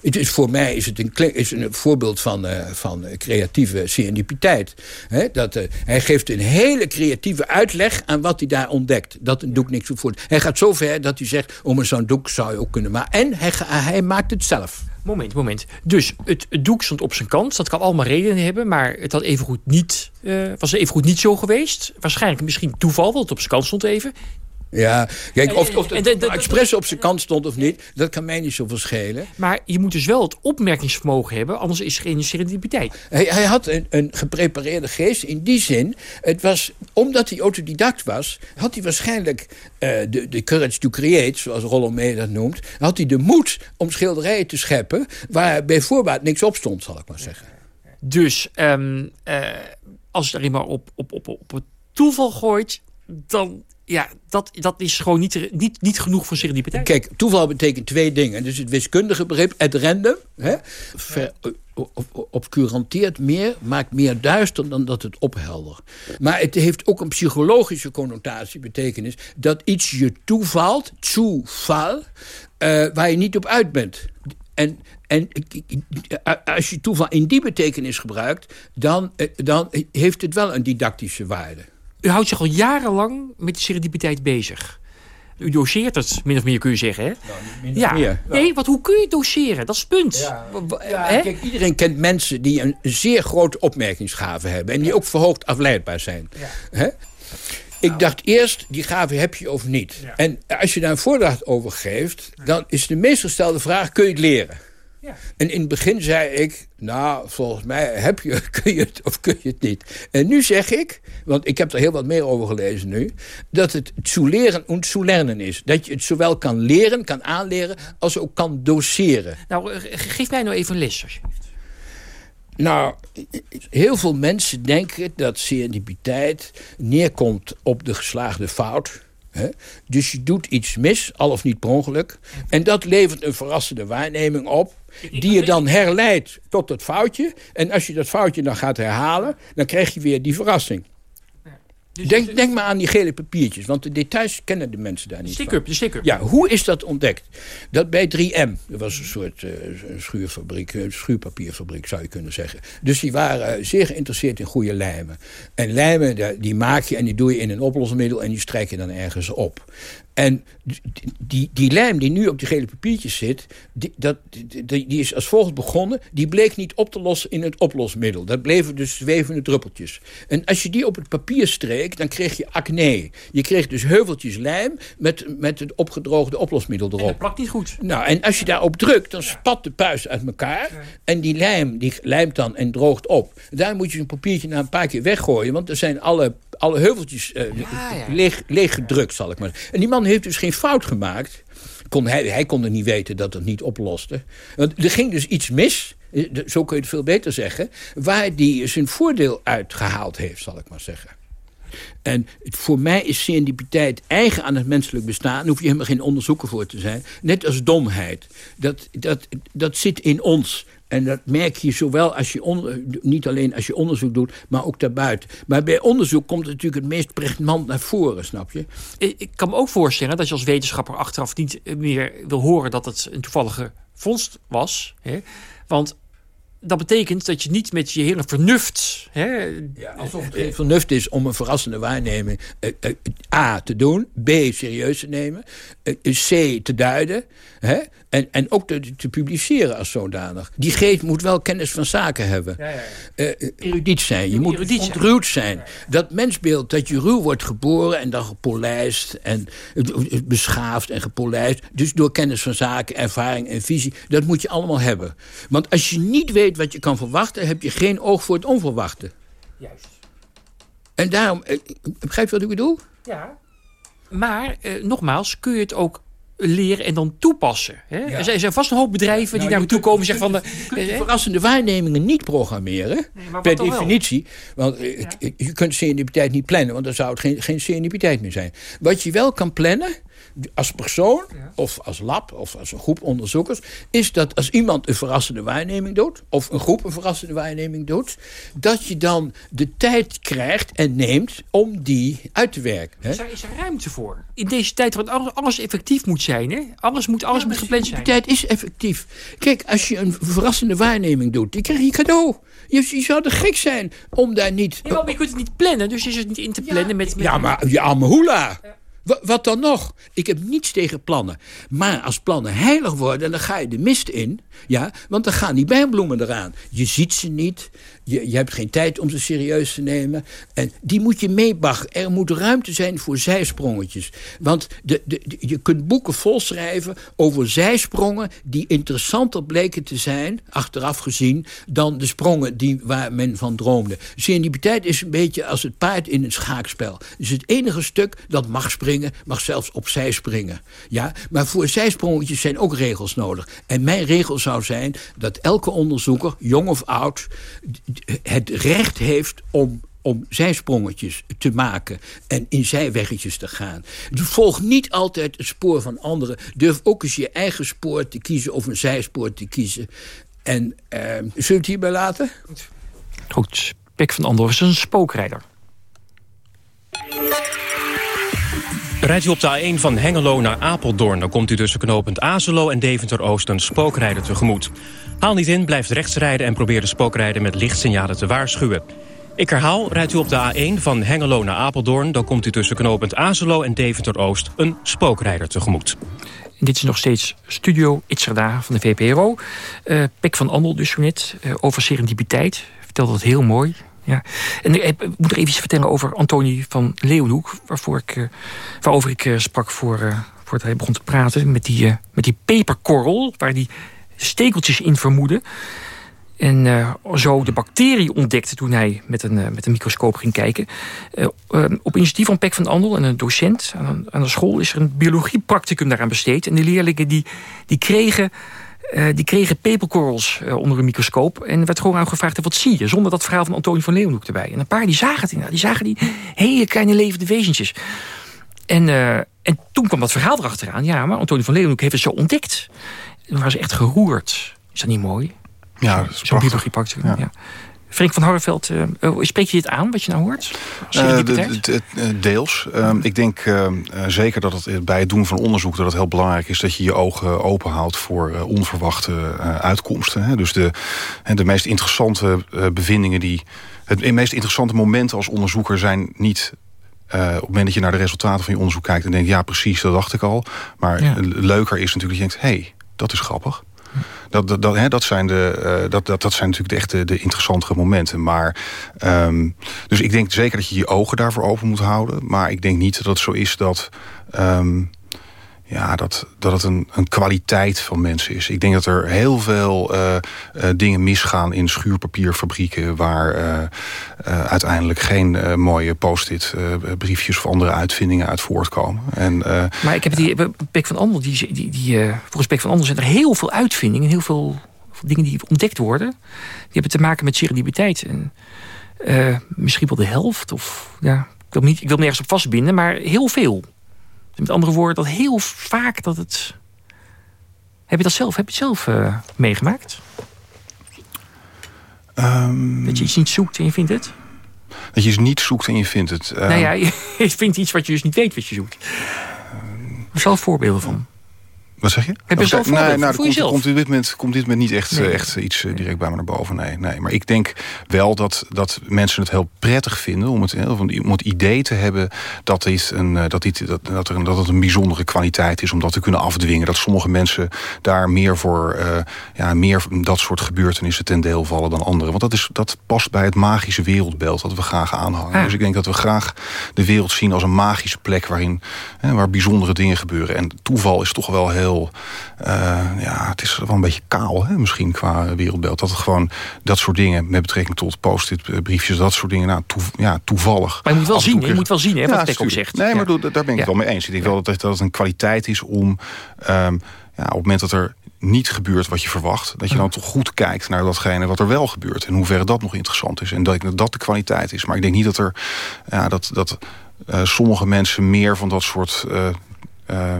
Het is, voor mij is het een, is een voorbeeld van, uh, van creatieve serendipiteit. He, dat, uh, hij geeft een hele creatieve uitleg aan wat hij daar ontdekt. Dat een doek niks voor. Hij gaat zo ver dat hij zegt... om zo'n doek zou je ook kunnen maken. En hij, hij maakt het zelf. Moment, moment. Dus het, het, doek stond op zijn kant. Dat kan allemaal redenen hebben. Maar het had evengoed niet, uh, was evengoed niet zo geweest. Waarschijnlijk misschien toeval dat het op zijn kant stond even. Ja, kijk, of, of het expres op zijn kant stond of niet... dat kan mij niet zoveel schelen. Maar je moet dus wel het opmerkingsvermogen hebben... anders is er geen serendipiteit. Hij, hij had een, een, geprepareerde geest in die zin. Het was, omdat hij autodidact was... had hij waarschijnlijk uh, de, de courage to create... zoals Rollo May dat noemt... had hij de moed om schilderijen te scheppen... waar bij voorbaat niks op stond, zal ik maar zeggen. Dus um, uh, als je er maar op, op, op, op het toeval gooit... dan ja, dat, dat is gewoon niet, niet, niet genoeg voor serendipiteit. Kijk, toeval betekent twee dingen. Dus het wiskundige begrip, het random, hè, ver, obscuranteert meer, maakt meer duister dan dat het ophelder. Maar het heeft ook een psychologische connotatie, betekenis... dat iets je toevalt, toeval, uh, waar je niet op uit bent. En, en als je toeval in die betekenis gebruikt... dan, eh, dan heeft het wel een didactische waarde. U houdt zich al jarenlang met de serendipiteit bezig. U doseert het, min of meer kun je zeggen. Hè? Nou, ja. Meer. Nee, want hoe kun je doseren? Dat is het punt. Ja. kijk, iedereen kent mensen die een zeer grote opmerkingsgave hebben. En die ook verhoogd afleidbaar zijn. Hè? Ik dacht eerst, die gave heb je of niet. En als je daar een voordracht over geeft... dan is de meest gestelde vraag, kun je het leren? En in het begin zei ik, nou, volgens mij heb je, kun je het of kun je het niet. En nu zeg ik, want ik heb er heel wat meer over gelezen nu... dat het zu leren en zu lernen is. Dat je het zowel kan leren, kan aanleren, als ook kan doseren. Nou, eh, geef mij nou even een les, alsjeblieft. Nou, heel veel mensen denken dat serendipiteit neerkomt op de geslaagde fout. Dus je doet iets mis, al of niet per ongeluk. En dat levert een verrassende waarneming op. Die je dan herleidt tot dat foutje. En als je dat foutje dan gaat herhalen, dan krijg je weer die verrassing. Denk, denk maar aan die gele papiertjes, want de details kennen de mensen daar niet Stick-up, van. de stick-up. Ja, hoe is dat ontdekt? Dat bij 3M, dat was een soort eh, schuurfabriek, een schuurpapierfabriek zou je kunnen zeggen. Dus die waren zeer geïnteresseerd in goede lijmen. En lijmen, die- die maak je en die doe je in een oplosmiddel en die strijk je dan ergens op. En die, die, lijm die nu op die gele papiertjes zit, die, dat, die, die is als volgt begonnen. Die bleek niet op te lossen in het oplosmiddel. Dat bleven dus zwevende druppeltjes. En als je die op het papier streek, dan kreeg je acne. Je kreeg dus heuveltjes lijm met, met het opgedroogde oplosmiddel erop. Dat plakt niet goed. Nou, en als je daarop drukt, dan spat de puis uit elkaar. En die lijm, die lijmt dan en droogt op. Daar moet je een papiertje na een paar keer weggooien. Want er zijn alle, alle heuveltjes eh, Leeg, leeg gedrukt, zal ik maar zeggen. En die man heeft dus geen fout gemaakt. Kon hij, hij kon er niet weten dat het niet oploste. Want er ging dus iets mis, eh, zo kun je het veel beter zeggen... waar die zijn voordeel uitgehaald heeft, zal ik maar zeggen. En voor mij is serendipiteit eigen aan het menselijk bestaan. Daar hoef je helemaal geen onderzoeker voor te zijn. Net als domheid. Dat, dat, dat zit in ons. En dat merk je zowel als je niet alleen als je onderzoek doet, maar ook daarbuiten. Maar bij onderzoek komt het natuurlijk het meest pregnant naar voren, snap je? Ik ik kan me ook voorstellen dat je als wetenschapper achteraf niet meer wil horen dat het een toevallige vondst was. Hè? Want dat betekent dat je niet met je hele vernuft. Hè, alsof het geen vernuft is om een verrassende waarneming eh, eh, A te doen, B serieus te nemen, eh, C te duiden hè, en, en ook te, te publiceren als zodanig. Die geest moet wel kennis van zaken hebben. Eh, eh, erudiet zijn, je moet ontruwd zijn. Dat mensbeeld dat je ruw wordt geboren en dan gepolijst en beschaafd en gepolijst, dus door kennis van zaken, ervaring en visie, dat moet je allemaal hebben. Want als je niet weet wat je kan verwachten, heb je geen oog voor het onverwachte. Juist. En daarom, eh, begrijp je wat ik bedoel? Ja. Maar eh, nogmaals, kun je het ook leren en dan toepassen. Hè? Er zijn- er zijn vast een hoop bedrijven die naar me toe komen en zeggen van... De, Je kunt verrassende waarnemingen niet programmeren. per definitie. Want eh, je kunt serendipiteit niet plannen, want dan zou het geen, geen serendipiteit meer zijn. Wat je wel kan plannen, als persoon, of als lab, of als een groep onderzoekers, is dat als iemand een verrassende waarneming doet, of een groep een verrassende waarneming doet, dat je dan de tijd krijgt en neemt om die uit te werken. hè? Is er, is er ruimte voor? In deze tijd waar alles, alles effectief moet zijn. Hè? Alles moet, alles moet gepland zijn. Die tijd is effectief. Kijk, als je een verrassende waarneming doet, die krijg je cadeau. Je, je zou er gek zijn om daar niet... Nee, maar je kunt het niet plannen, dus is het niet in te plannen met... met Ja, maar ja, maar hoela. Wa- Wat dan nog? Ik heb niets tegen plannen. Maar als plannen heilig worden, dan ga je de mist in. Ja, want dan gaan die bijbloemen eraan. Je ziet ze niet. Je, je hebt geen tijd om ze serieus te nemen. En die moet je meebakken. Er moet ruimte zijn voor zijsprongetjes. Want de, de, je kunt boeken volschrijven over zijsprongen... die interessanter bleken te zijn, achteraf gezien... dan de sprongen die, waar men van droomde. Serendipiteit is een beetje als het paard in een schaakspel. Dus het enige stuk dat mag springen, mag zelfs opzij springen. Ja? Maar voor zijsprongetjes zijn ook regels nodig. En mijn regel zou zijn dat elke onderzoeker, jong of oud... het recht heeft om om zijsprongetjes te maken en in zijweggetjes te gaan. Dus volg niet altijd het spoor van anderen. Durf ook eens je eigen spoor te kiezen of een zijspoor te kiezen. En eh, zullen we het hierbij laten? Goed, Pek van Andorf is een spookrijder. Rijdt u op de A1 van Hengelo naar Apeldoorn... dan komt u tussen knooppunt Azelo en Deventer-Oost een spookrijder tegemoet. Haal niet in, blijft rechts rijden en probeer de spookrijder met lichtsignalen te waarschuwen. Ik herhaal, rijdt u op de A1 van Hengelo naar Apeldoorn... dan komt u tussen knooppunt Azelo en Deventer-Oost een spookrijder tegemoet. Dit is nog steeds Studio Itzerda van de VPRO. Eh Pek van Andel dus zo net, eh, over serendipiteit. Vertelde dat heel mooi. Ja. En ik, moet er even iets vertellen over Antonie van Leeuwenhoek... Waarvoor ik, eh, waarover ik eh, sprak voor, eh, voordat hij begon te praten... met die, met die peperkorrel, waar die stekeltjes in vermoedde. En zo de bacterie ontdekte toen hij met een, met een microscoop ging kijken. Op initiatief van Pek van Andel en een docent aan, aan de school... is er een biologiepracticum daaraan besteed. En de leerlingen die, die kregen... die kregen peperkorrels onder een microscoop. En werd gewoon aan gevraagd, wat zie je? Zonder dat verhaal van Antonie van Leeuwenhoek erbij. En een paar die zagen het inderdaad. Die zagen die hele kleine levende wezentjes. En, en toen kwam dat verhaal erachteraan. Ja, maar Antonie van Leeuwenhoek heeft het zo ontdekt. En toen waren ze echt geroerd. Is dat niet mooi? Ja, zo'n bibliothiepracticum. Ja. ja. Frank van Harreveld, uh, spreek je dit aan, wat je nou hoort? De, de, deels. Uh, ik denk zeker dat het bij het doen van onderzoek... dat het heel belangrijk is dat je je ogen open houdt... voor onverwachte uitkomsten. Hè. Dus de, de meest interessante bevindingen die... Het meest interessante momenten als onderzoeker zijn niet uh, op het moment dat je naar de resultaten van je onderzoek kijkt... en denkt, ja precies, dat dacht ik al. Maar ja. leuker is natuurlijk dat je denkt, hé, hey, dat is grappig. Dat, dat, dat, hè, dat, zijn de, uh, dat, dat, dat zijn natuurlijk de echte de interessantere momenten. Maar, um, dus ik denk zeker dat je je ogen daarvoor open moet houden. Maar ik denk niet dat het zo is dat... Um, ja, dat, dat het een, een kwaliteit van mensen is. Ik denk dat er heel veel uh, uh, dingen misgaan in schuurpapierfabrieken... waar uh, uiteindelijk geen mooie post-it briefjes of andere uitvindingen uit voortkomen. En, maar ik heb die Pek van Andel, die, die, die, volgens Pek van Andel zijn er heel veel uitvindingen... heel veel dingen die ontdekt worden. Die hebben te maken met serendipiteit. En, misschien wel de helft. Of, ja, ik, wil niet, ik wil nergens op vastbinden, maar heel veel. Met andere woorden, dat heel vaak dat het... Heb je dat zelf, heb je het zelf uh, meegemaakt? Um, dat je iets niet zoekt en je vindt het? Dat je iets niet zoekt en je vindt het. Um, nou ja, je vindt iets wat je dus niet weet wat je zoekt. Er zijn voorbeelden van. Wat zeg je? Heb je zelf nee, nou, komt, komt, dit moment, komt dit moment niet echt, nee. echt iets uh, direct bij me naar boven. Nee, nee. Maar ik denk wel dat, dat mensen het heel prettig vinden... om het, om het idee te hebben dat, dit een, dat, dit, dat, dat, er een, dat het een bijzondere kwaliteit is... om dat te kunnen afdwingen. Dat sommige mensen daar meer voor... Uh, ja, meer dat soort gebeurtenissen ten deel vallen dan anderen. Want dat, is, dat past bij het magische wereldbeeld dat we graag aanhangen. Ah. Dus ik denk dat we graag de wereld zien als een magische plek... waarin hè, waar bijzondere dingen gebeuren. En toeval is toch wel heel heel... Uh, ja, het is wel een beetje kaal, hè, misschien, qua wereldbeeld. Dat het gewoon dat soort dingen met betrekking tot post-it briefjes... dat soort dingen, nou, toe, ja, toevallig. Maar je moet wel zien, je moet wel zien, hè, wat ja, zegt. Nee, maar daar ben ik het wel mee eens. Ik denk wel dat, dat het een kwaliteit is om... Um, ja, op het moment dat er niet gebeurt wat je verwacht... dat je dan toch goed kijkt naar datgene wat er wel gebeurt. En hoeverre dat nog interessant is. En dat dat de kwaliteit is. Maar ik denk niet dat er... Ja, dat, dat uh, sommige mensen meer van dat soort... Uh, uh,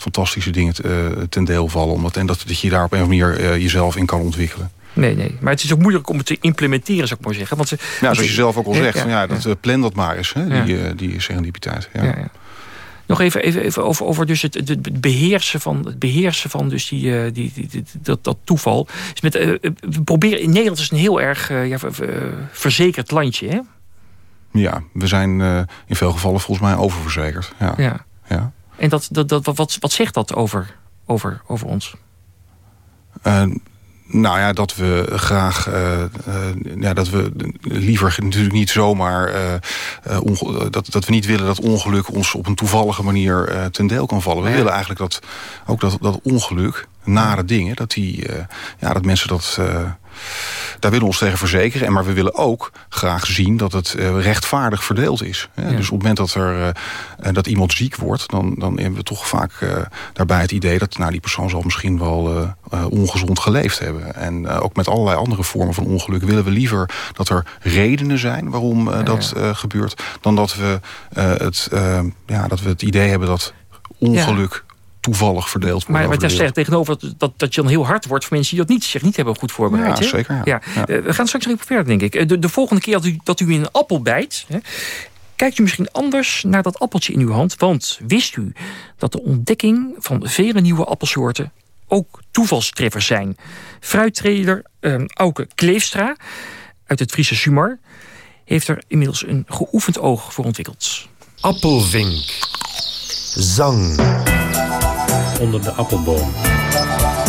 fantastische dingen uh, ten deel vallen. Omdat, en dat, dat je daar op een of andere manier uh, jezelf in kan ontwikkelen. Nee, nee. Maar het is ook moeilijk om het te implementeren, zou ik maar zeggen. Want ze, ja, zoals je zelf ook al zegt, ja, van, ja, dat, uh, plan dat maar eens, hè, die, ja. die serendipiteit. Ja. Ja, Nog even, even, even over, over dus het, het, beheersen van, het beheersen van dus die, die, die, die dat, dat toeval. Dus met, we proberen, in Nederland is een heel erg ja, verzekerd landje, hè? Ja, we zijn in veel gevallen volgens mij oververzekerd. Ja. ja. En dat, dat, dat, wat, wat zegt dat over, over, over ons? Uh, nou ja, dat we graag, uh, uh, ja, dat we liever natuurlijk niet zomaar, uh, dat, dat we niet willen dat ongeluk ons op een toevallige manier ten deel kan vallen. We ja. willen eigenlijk dat ook dat, dat ongeluk, nare dingen, dat, die, ja, dat mensen dat daar willen we ons tegen verzekeren. En maar we willen ook graag zien dat het uh, rechtvaardig verdeeld is. Ja. Dus op het moment dat, er, uh, dat iemand ziek wordt... dan, dan hebben we toch vaak daarbij het idee... dat nou, die persoon zal misschien wel ongezond geleefd hebben. En ook met allerlei andere vormen van ongeluk... willen we liever dat er redenen zijn waarom ja, dat gebeurt... dan dat we, het, ja, dat we het idee hebben dat ongeluk toevallig verdeeld Maar, maar daar zegt tegenover dat, dat, dat je dan heel hard wordt... voor mensen die dat niet, zich niet hebben goed voorbereid. Ja, zeker. Ja. ja. ja. Uh, we gaan straks nog even verder, denk ik. Eh, de, de volgende keer dat u, dat u in een appel bijt... Hè, kijkt u misschien anders naar dat appeltje in uw hand. Want wist u dat de ontdekking van vele nieuwe appelsoorten... ook toevalstreffers zijn? Fruittrader um, Auke Kleefstra uit het Friese Sumar... heeft er inmiddels een geoefend oog voor ontwikkeld. Appelvink. Zang onder de appelboom.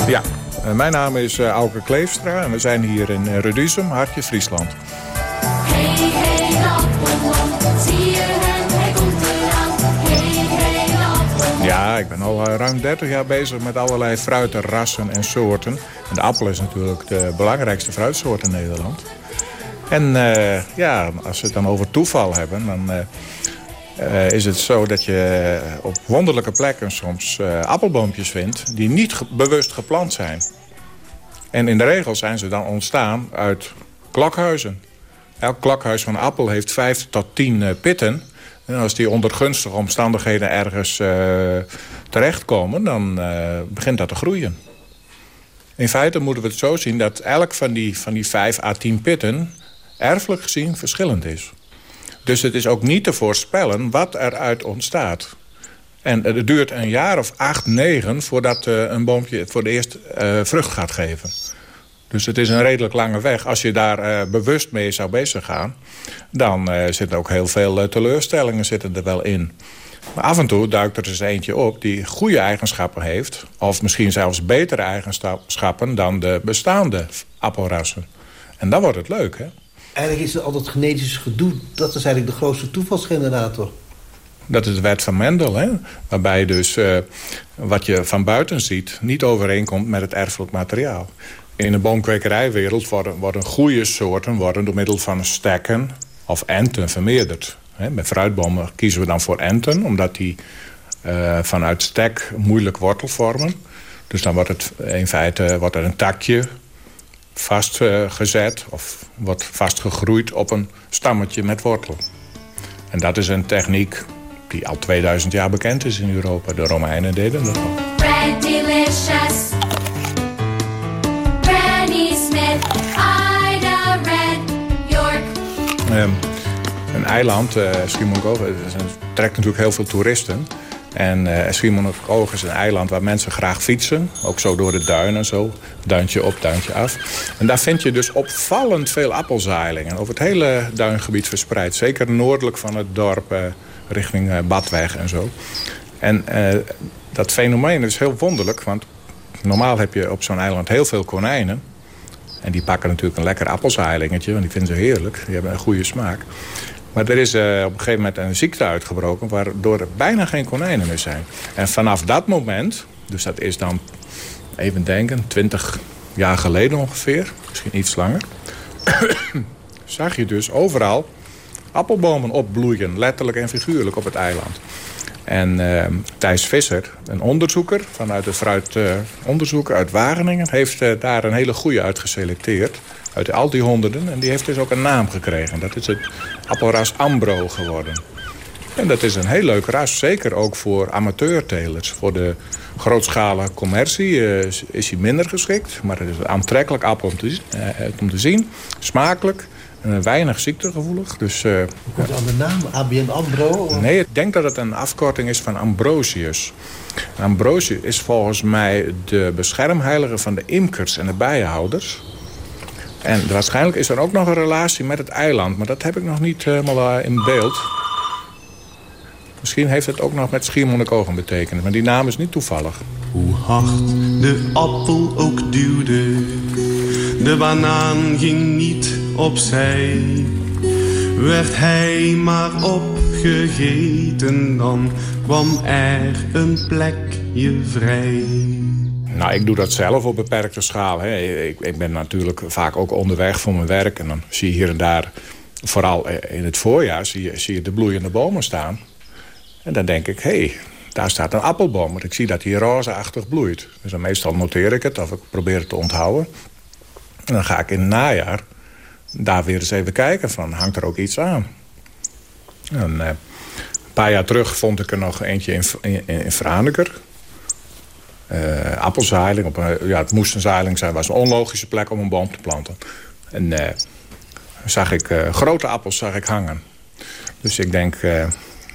Ja, uh, mijn naam is uh, Auke Kleefstra en we zijn hier in uh, Reduzum, Hartje, Friesland. Hey, hey, appelboom, zie je hem, hij komt eraan. Hey, hey, appelboom. Ja, ik ben al ruim 30 jaar bezig met allerlei fruitenrassen en soorten. En de appel is natuurlijk de belangrijkste fruitsoort in Nederland. En uh, ja, als we het dan over toeval hebben... dan uh, is het zo dat je op wonderlijke plekken soms uh, appelboompjes vindt... die niet bewust geplant zijn. En in de regel zijn ze dan ontstaan uit klokhuizen. Elk klokhuis van appel heeft 5 tot 10 pitten... En als die onder gunstige omstandigheden ergens uh, terechtkomen... dan uh, begint dat te groeien. In feite moeten we het zo zien dat elk van die, van die 5 à 10 pitten... erfelijk gezien verschillend is. Dus het is ook niet te voorspellen wat eruit ontstaat. En het duurt een jaar of acht, negen... voordat uh, een boompje voor de eerste vrucht gaat geven. Dus het is een redelijk lange weg. Als je daar uh, bewust mee zou bezig gaan... dan uh, zitten ook heel veel teleurstellingen zitten er wel in. Maar af en toe duikt er eens eentje op die goede eigenschappen heeft... of misschien zelfs betere eigenschappen dan de bestaande appelrassen. En dan wordt het leuk, hè? Eigenlijk is het altijd genetisch gedoe. Dat is eigenlijk de grootste toevalsgenerator. Dat is de wet van Mendel, hè? waarbij dus uh, wat je van buiten ziet... niet overeenkomt met het erfelijk materiaal. In de boomkwekerijwereld worden, worden goede soorten worden door middel van stekken of enten vermeerderd. He, bij fruitbomen kiezen we dan voor enten, omdat die uh, vanuit stek moeilijk wortel vormen. Dus dan wordt het in feite wordt er een takje vastgezet of wordt vastgegroeid op een stammetje met wortel. En dat is een techniek die al 2000 jaar bekend is in Europa. De Romeinen deden dat al. Red delicious. Um, een eiland, uh, Schiermonnikoog, trekt natuurlijk heel veel toeristen. En uh, Schiermonnikoog is een eiland waar mensen graag fietsen. Ook zo door de duinen zo. Duintje op, duintje af. En daar vind je dus opvallend veel appelzaailingen. Over het hele duingebied verspreid. Zeker noordelijk van het dorp, uh, richting uh, Badweg en zo. En dat fenomeen is heel wonderlijk. Want normaal heb je op zo'n eiland heel veel konijnen. En die pakken natuurlijk een lekker appelzaailingetje, want die vinden ze heerlijk. Die hebben een goede smaak. Maar er is uh, op een gegeven moment een ziekte uitgebroken... waardoor er bijna geen konijnen meer zijn. En vanaf dat moment, dus dat is dan, even denken... 20 jaar geleden ongeveer, misschien iets langer... zag je dus overal appelbomen opbloeien, letterlijk en figuurlijk op het eiland. En uh, Thijs Visser, een onderzoeker vanuit het fruitonderzoek uh, uit Wageningen... heeft uh, daar een hele goede uit geselecteerd. Uit al die honderden. En die heeft dus ook een naam gekregen. Dat is het appelras Ambro geworden. En dat is een heel leuk ras. Zeker ook voor amateurtelers. Voor de grootschalige commercie uh, is hij minder geschikt. Maar het is een aantrekkelijk appel om te, om te zien. Smakelijk. Uh, weinig ziektegevoelig. Dus, uh, Komt het aan de naam? ABN Ambro? Of? Nee, ik denk dat het een afkorting is van Ambrosius. Ambrosius is volgens mij de beschermheilige van de imkers en de bijenhouders. En waarschijnlijk is er ook nog een relatie met het eiland. Maar dat heb ik nog niet helemaal uh, in beeld. Misschien heeft het ook nog met Schiermonnikoog een betekenis. Maar die naam is niet toevallig. Hoe hard de appel ook duwde... de banaan ging niet opzij. Werd hij maar opgegeten, dan kwam er een plekje vrij. Nou, ik doe dat zelf op beperkte schaal. Hè. Ik, ik, ben natuurlijk vaak ook onderweg voor mijn werk. En dan zie je hier en daar, vooral in het voorjaar, zie je, zie je de bloeiende bomen staan. En dan denk ik, hé, hey, daar staat een appelboom. Want ik zie dat hij rozeachtig bloeit. Dus dan meestal noteer ik het of ik probeer het te onthouden. En dan ga ik in het najaar daar weer eens even kijken van, hangt er ook iets aan? En, uh, een paar jaar terug vond ik er nog eentje in, in, in. Uh, appelzeiling. Op ja, het moest een zeiling zijn. Was een onlogische plek om een boom te planten. En uh, zag ik grote appels zag ik hangen. Dus ik denk,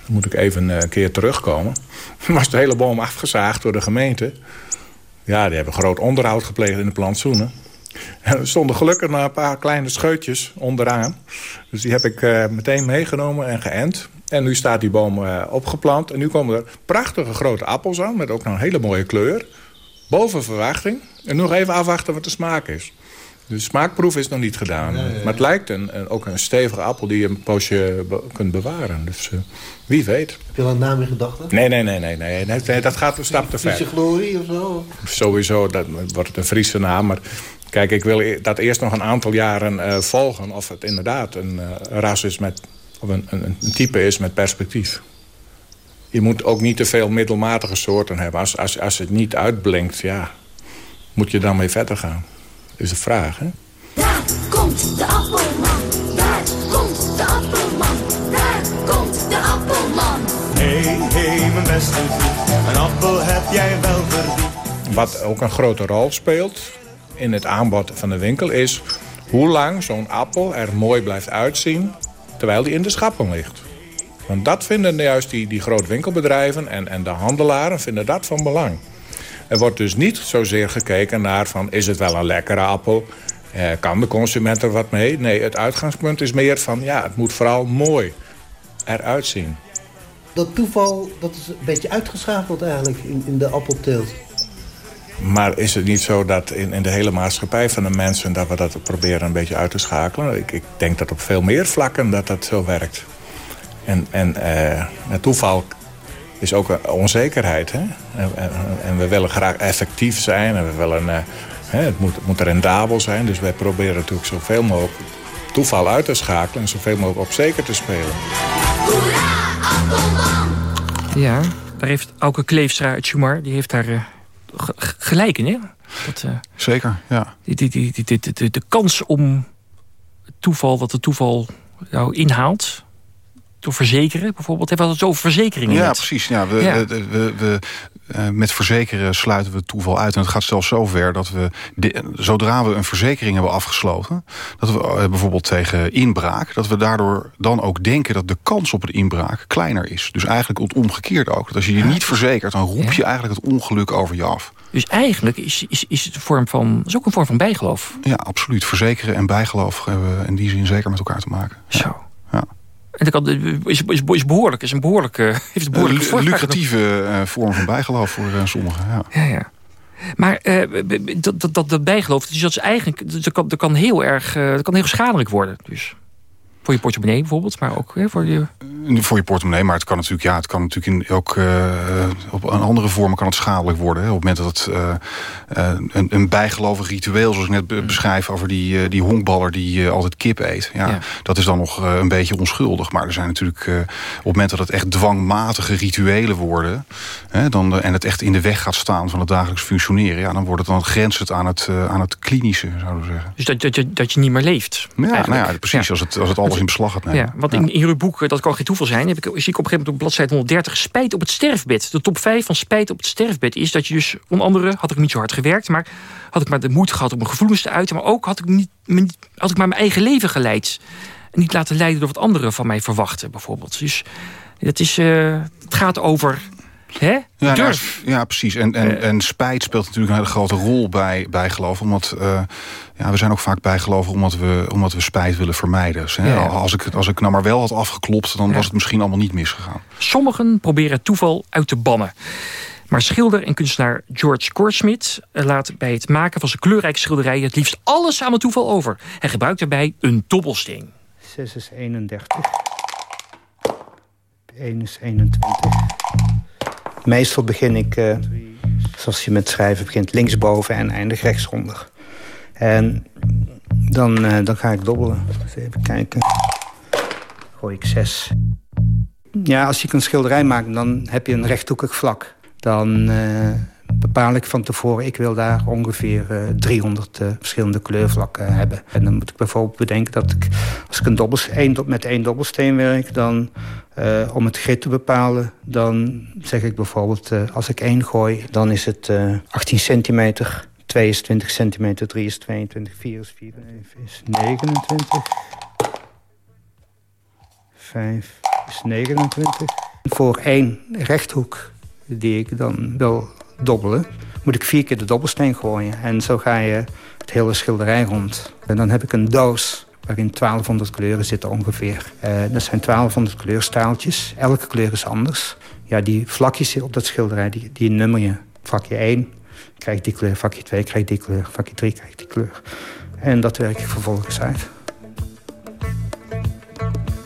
moet ik even een keer terugkomen. was de hele boom afgezaagd door de gemeente. Ja, die hebben groot onderhoud gepleegd in de plantsoenen. En er stonden gelukkig nog een paar kleine scheutjes onderaan. Dus die heb ik uh, meteen meegenomen en geënt. En nu staat die boom uh, opgeplant. En nu komen er prachtige grote appels aan. Met ook nog een hele mooie kleur. Boven verwachting. En nog even afwachten wat de smaak is. De smaakproef is nog niet gedaan. Maar het lijkt een, een, ook een stevige appel die je een poosje be kunt bewaren. Dus uh, wie weet. Heb je al een naam in gedachten? Nee, nee, nee, nee, nee, nee, nee dat gaat een stap te ver. Friese glorie of zo? Sowieso, dat wordt het een Friese naam. Maar kijk, ik wil e- dat eerst nog een aantal jaren uh, volgen... of het inderdaad een uh, ras is met, of een, een, een type is met perspectief. Je moet ook niet te veel middelmatige soorten hebben. Als, als, als het niet uitblinkt, ja, moet je dan mee verder gaan? is de vraag, hè? Daar komt de appelman. Daar komt de appelman. Daar komt de appelman. Hé, hey, hé, hey, mijn beste vriend. Een appel heb jij wel verdiend. Wat ook een grote rol speelt in het aanbod van de winkel is... hoe lang zo'n appel er mooi blijft uitzien terwijl die in de schappen ligt. Want dat vinden juist die, die grote winkelbedrijven en, en de handelaren vinden dat van belang. Er wordt dus niet zozeer gekeken naar van is het wel een lekkere appel... Eh, kan de consument er wat mee? Nee, het uitgangspunt is meer van ja, het moet vooral mooi eruit zien. Dat toeval dat is een beetje uitgeschakeld eigenlijk in, in de appelteelt. Maar is het niet zo dat in, in de hele maatschappij van de mensen... dat we dat proberen een beetje uit te schakelen? Ik, ik denk dat op veel meer vlakken dat dat zo werkt. En, en uh, het toeval is ook een onzekerheid. Hè? En, en, en, we willen graag effectief zijn. En we willen, uh, hè, het, moet, het moet rendabel zijn. Dus wij proberen natuurlijk zoveel mogelijk toeval uit te schakelen... en zoveel mogelijk op zeker te spelen. Ja, daar heeft Auke Kleefstra uit Schumar... die heeft daar uh, gelijk in, hè? Dat, uh, Zeker, ja. Die, die, die, die, de, de kans om toeval, wat het toeval jou inhaalt door verzekeren bijvoorbeeld? Hebben we het over verzekeringen? Ja, net? precies. Ja, we, ja. we, we, we uh, met verzekeren sluiten we toeval uit. En het gaat zelfs zover dat we, de, zodra we een verzekering hebben afgesloten... dat we uh, bijvoorbeeld tegen inbraak... dat we daardoor dan ook denken dat de kans op een inbraak kleiner is. Dus eigenlijk het omgekeerde ook. Dat als je je niet verzekert, dan roep je eigenlijk het ongeluk over je af. Dus eigenlijk is, is, is het een vorm van, is ook een vorm van bijgeloof? Ja, absoluut. Verzekeren en bijgeloof hebben in die zin zeker met elkaar te maken. Zo. Ja. En dat kan, is, is, is behoorlijk, is een behoorlijke, heeft een behoorlijke een lucratieve uh, vorm van bijgeloof voor uh, sommigen. Ja, ja. ja. Maar uh, dat, dat, dat, dat bijgeloof, dus dat is eigenlijk, dat kan, dat kan heel erg, dat kan heel schadelijk worden. Dus. Voor je portemonnee bijvoorbeeld, maar ook hè, voor je... Voor je portemonnee, maar het kan natuurlijk, ja, het kan natuurlijk in, ook uh, op een andere vormen kan het schadelijk worden. Hè. Op het moment dat het uh, een, een bijgelovig ritueel, zoals ik net be beschrijf... over die, die honkballer die altijd kip eet. Ja, ja. Dat is dan nog een beetje onschuldig. Maar er zijn natuurlijk, op het moment dat het echt dwangmatige rituelen worden... Hè, dan, en het echt in de weg gaat staan van het dagelijks functioneren... Ja, dan wordt het dan grensend aan het, aan het klinische, zouden we zeggen. Dus dat, dat, je, dat je niet meer leeft? Ja, nou ja precies. Als het, als het alles in beslag gaat nemen. Ja, want in, in jullie boek, dat kan geen toeval zijn... Heb ik, zie ik op een gegeven moment op bladzijde 130... spijt op het sterfbed. De top 5 van spijt op het sterfbed is dat je dus... onder andere had ik niet zo hard gewerkt... maar had ik maar de moeite gehad om mijn gevoelens te uiten... maar ook had ik, niet, had ik maar mijn eigen leven geleid. En niet laten leiden door wat anderen van mij verwachten, bijvoorbeeld. Dus het, is, uh, het gaat over... Hè? Ja, Durf. Nou, ja, precies. En, en, uh, en spijt speelt natuurlijk een hele grote rol bij, bij geloof. Omdat uh, ja, we zijn ook vaak bijgeloven omdat we, omdat we spijt willen vermijden. Dus, hè, ja. als, ik, als ik nou maar wel had afgeklopt, dan ja. was het misschien allemaal niet misgegaan. Sommigen proberen toeval uit te bannen. Maar schilder en kunstenaar George Corsmith laat bij het maken van zijn kleurrijke schilderijen het liefst alles aan het toeval over. Hij gebruikt daarbij een dobbelsteen. 6 is 31. 1 is 21. Meestal begin ik, uh, zoals je met schrijven begint, linksboven en eindig rechtsonder. En dan, uh, dan ga ik dobbelen. Dus even kijken. Gooi ik zes. Ja, als je een schilderij maakt, dan heb je een rechthoekig vlak. Dan uh, bepaal ik van tevoren, ik wil daar ongeveer uh, 300 uh, verschillende kleurvlakken hebben. En dan moet ik bijvoorbeeld bedenken dat als ik een dobbelsteen, met één dobbelsteen werk... dan om het grid te bepalen, dan zeg ik bijvoorbeeld... als ik één gooi, dan is het 18 centimeter... 2 is 20 centimeter, 3 is 22, 4 is 4, 5 is 29. 5 is 29. Voor één rechthoek die ik dan wil dobbelen... moet ik vier keer de dobbelsteen gooien. En zo ga je het hele schilderij rond. En dan heb ik een doos waarin 1200 kleuren zitten ongeveer. Uh, dat zijn 1200 kleurstaaltjes. Elke kleur is anders. Ja, die vlakjes op dat schilderij, die, die nummer je. Vakje 1 krijg die kleur, vakje 2 krijg die kleur, vakje 3 krijg die kleur. En dat werk ik vervolgens uit.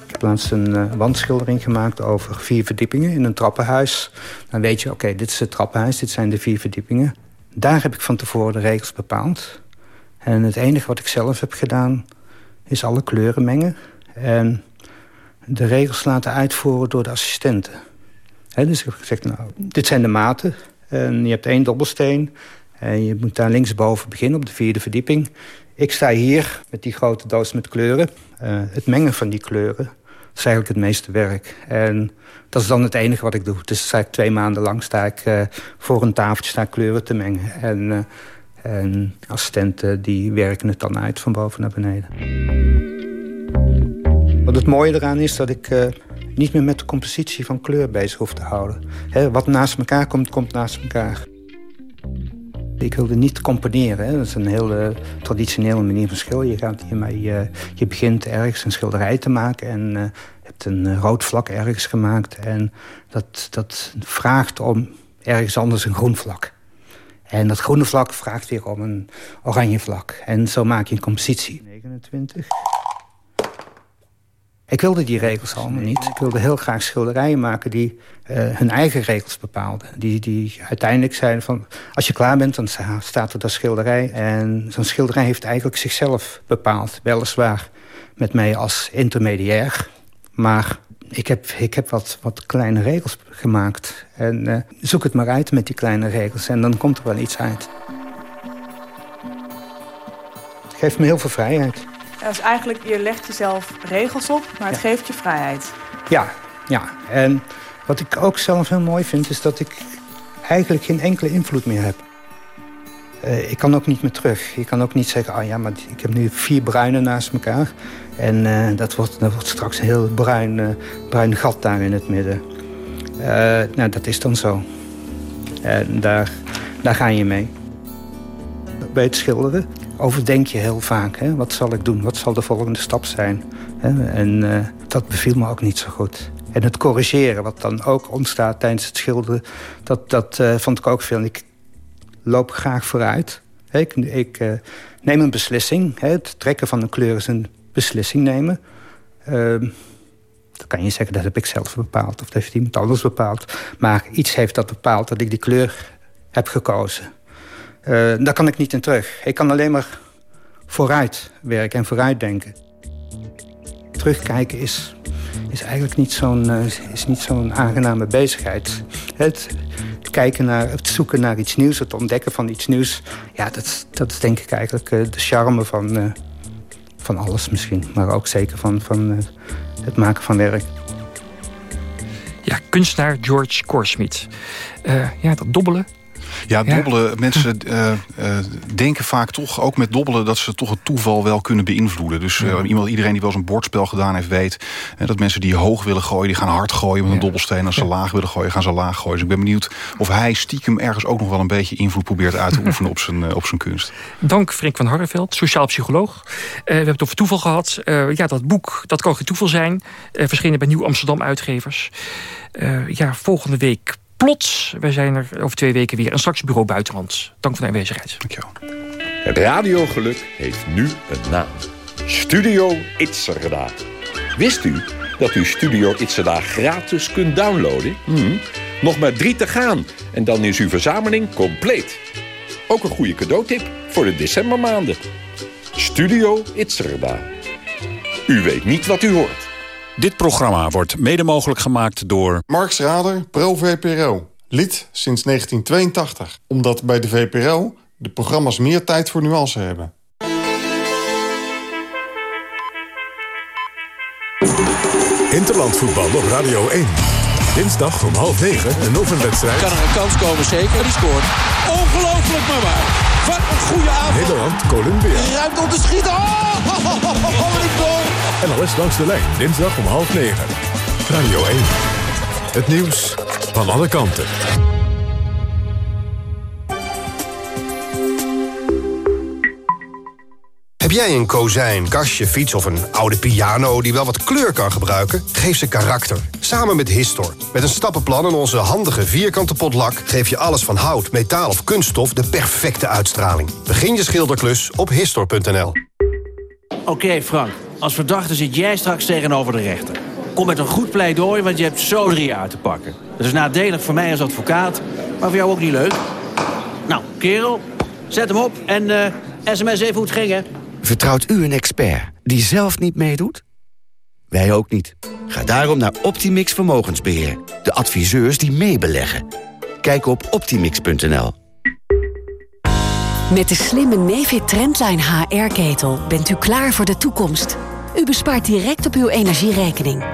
Ik heb laatst een uh, wandschildering gemaakt over vier verdiepingen in een trappenhuis. Dan weet je, oké, dit is het trappenhuis, dit zijn de vier verdiepingen. Daar heb ik van tevoren de regels bepaald. En het enige wat ik zelf heb gedaan, is alle kleuren mengen. En de regels laten uitvoeren door de assistenten. dus ik heb gezegd, nou, dit zijn de maten. En je hebt één dobbelsteen. En je moet daar linksboven beginnen, op de vierde verdieping. Ik sta hier met die grote doos met kleuren. Uh, het mengen van die kleuren, is eigenlijk het meeste werk. En dat is dan het enige wat ik doe. Dus ik twee maanden lang sta ik uh, voor een tafeltje sta kleuren te mengen. En, uh, en assistenten die werken het dan uit van boven naar beneden. Wat het mooie eraan is dat ik niet meer met de compositie van kleur bezig hoef te houden. Wat naast elkaar komt, komt naast elkaar. Ik wilde niet componeren. Dat is een hele traditionele manier van schilderen. Je, gaat hiermee, uh, je begint ergens een schilderij te maken... en uh, hebt een rood vlak ergens gemaakt. En dat, dat vraagt om ergens anders een groen vlak. En dat groene vlak vraagt weer om een oranje vlak. En zo maak je een compositie. 29. Ik wilde die regels allemaal niet. Ik wilde heel graag schilderijen maken die uh, hun eigen regels bepaalden. Die, die uiteindelijk zeiden van... als je klaar bent, dan staat er dat schilderij. En zo'n schilderij heeft eigenlijk zichzelf bepaald. Weliswaar met mij als intermediair. Maar ik heb, ik heb wat, wat kleine regels gemaakt. En uh, zoek het maar uit met die kleine regels. En dan komt er wel iets uit. Het geeft me heel veel vrijheid. Dus eigenlijk, je legt jezelf regels op, maar het ja. geeft je vrijheid. Ja, ja. En wat ik ook zelf heel mooi vind... is dat ik eigenlijk geen enkele invloed meer heb. Uh, ik kan ook niet meer terug. Je kan ook niet zeggen, oh ja, maar ik heb nu vier bruine naast elkaar. En uh, dat, wordt, dat wordt straks een heel bruin, uh, bruin gat daar in het midden. nou, dat is dan zo. En daar, daar ga je mee. Bij het schilderen overdenk je heel vaak. Hè? Wat zal ik doen? Wat zal de volgende stap zijn? En uh, dat beviel me ook niet zo goed. En het corrigeren, wat dan ook ontstaat tijdens het schilderen... dat, dat uh, vond ik ook veel. Ik loop graag vooruit. Ik, ik uh, neem een beslissing. Het trekken van een kleur is een beslissing nemen. Ehm, dan kan je zeggen, dat heb ik zelf bepaald. Of dat heeft iemand anders bepaald. Maar iets heeft dat bepaald dat ik die kleur heb gekozen. Uh, daar kan ik niet in terug. Ik kan alleen maar vooruit werken en vooruit denken. Terugkijken is, is eigenlijk niet zo'n is niet zo'n aangename bezigheid. Het, kijken naar, het zoeken naar iets nieuws, het ontdekken van iets nieuws... ja, dat, dat is denk ik eigenlijk uh, de charme van, van alles misschien. Maar ook zeker van, van het maken van werk. Ja, kunstenaar George Korsmit. ja, dat dobbelen, ja, dobbelen. Ja. Mensen uh, uh, denken vaak toch, ook met dobbelen... dat ze toch het toeval wel kunnen beïnvloeden. Dus uh, iemand, iedereen die wel eens een bordspel gedaan heeft weet... dat mensen die hoog willen gooien, die gaan hard gooien met een dobbelsteen. Als ze laag willen gooien, gaan ze laag gooien. Dus ik ben benieuwd of hij stiekem ergens ook nog wel een beetje invloed probeert uit te oefenen op zijn, op zijn kunst. Dank Frank van Harreveld, sociaal psycholoog. we hebben het over toeval gehad. ja, dat boek, dat kan geen toeval zijn. verschenen bij Nieuw Amsterdam uitgevers. ja, volgende week plots. Wij zijn er over twee weken weer. En straks Bureau Buitenland. Dank voor de aanwezigheid. Dankjewel. Het radiogeluk heeft nu een naam. Studio Itzerda. Wist u dat u Studio Itzerda gratis kunt downloaden? Hmm. Nog maar drie te gaan. En dan is uw verzameling compleet. Ook een goede cadeautip voor de decembermaanden. Studio Itzerda. U weet niet wat u hoort. Dit programma wordt mede mogelijk gemaakt door... Mark Rader, pro-VPRO. Lid sinds 1982. Omdat bij de VPRO de programma's meer tijd voor nuance hebben. Interlandvoetbal op Radio 1. Dinsdag om half negen een oefenwedstrijd. Kan er een kans komen, zeker. Die scoort. Ongelooflijk maar waar. Wat een goede avond. Nederland, Colombia. Ruimte om te schieten. Oh, oh, oh, oh, oh, goal. En alles langs de lijn. Dinsdag om half negen. Radio 1. Het nieuws van alle kanten. Heb jij een kozijn, kastje, fiets of een oude piano die wel wat kleur kan gebruiken? Geef ze karakter. Samen met Histor. Met een stappenplan en onze handige vierkante potlak... geef je alles van hout, metaal of kunststof de perfecte uitstraling. Begin je schilderklus op Histor.nl. Oké Frank, als verdachte zit jij straks tegenover de rechter. Kom met een goed pleidooi, want je hebt zo drie jaar te pakken. Dat is nadelig voor mij als advocaat, maar voor jou ook niet leuk. Nou, kerel, zet hem op en eh, sms even hoe het ging, hè. Vertrouwt u een expert die zelf niet meedoet? Wij ook niet. Ga daarom naar Optimix Vermogensbeheer. De adviseurs die meebeleggen. Kijk op optimix.nl. Met de slimme Nefit Trendline HR-ketel bent u klaar voor de toekomst. U bespaart direct op uw energierekening.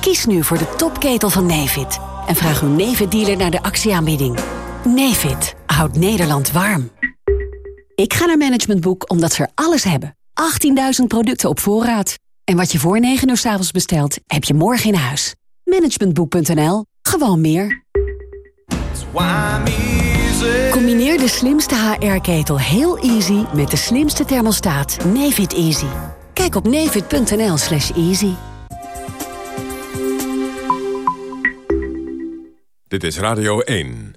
Kies nu voor de topketel van Nefit. En vraag uw Nefit-dealer naar de actieaanbieding. Nefit houdt Nederland warm. Ik ga naar Management Boek omdat ze er alles hebben. 18.000 producten op voorraad. En wat je voor 9 uur s avonds bestelt, heb je morgen in huis. Managementboek.nl. Gewoon meer. Combineer de slimste HR-ketel heel easy met de slimste thermostaat Nefit Easy. Kijk op nefit.nl slash easy. Dit is Radio 1.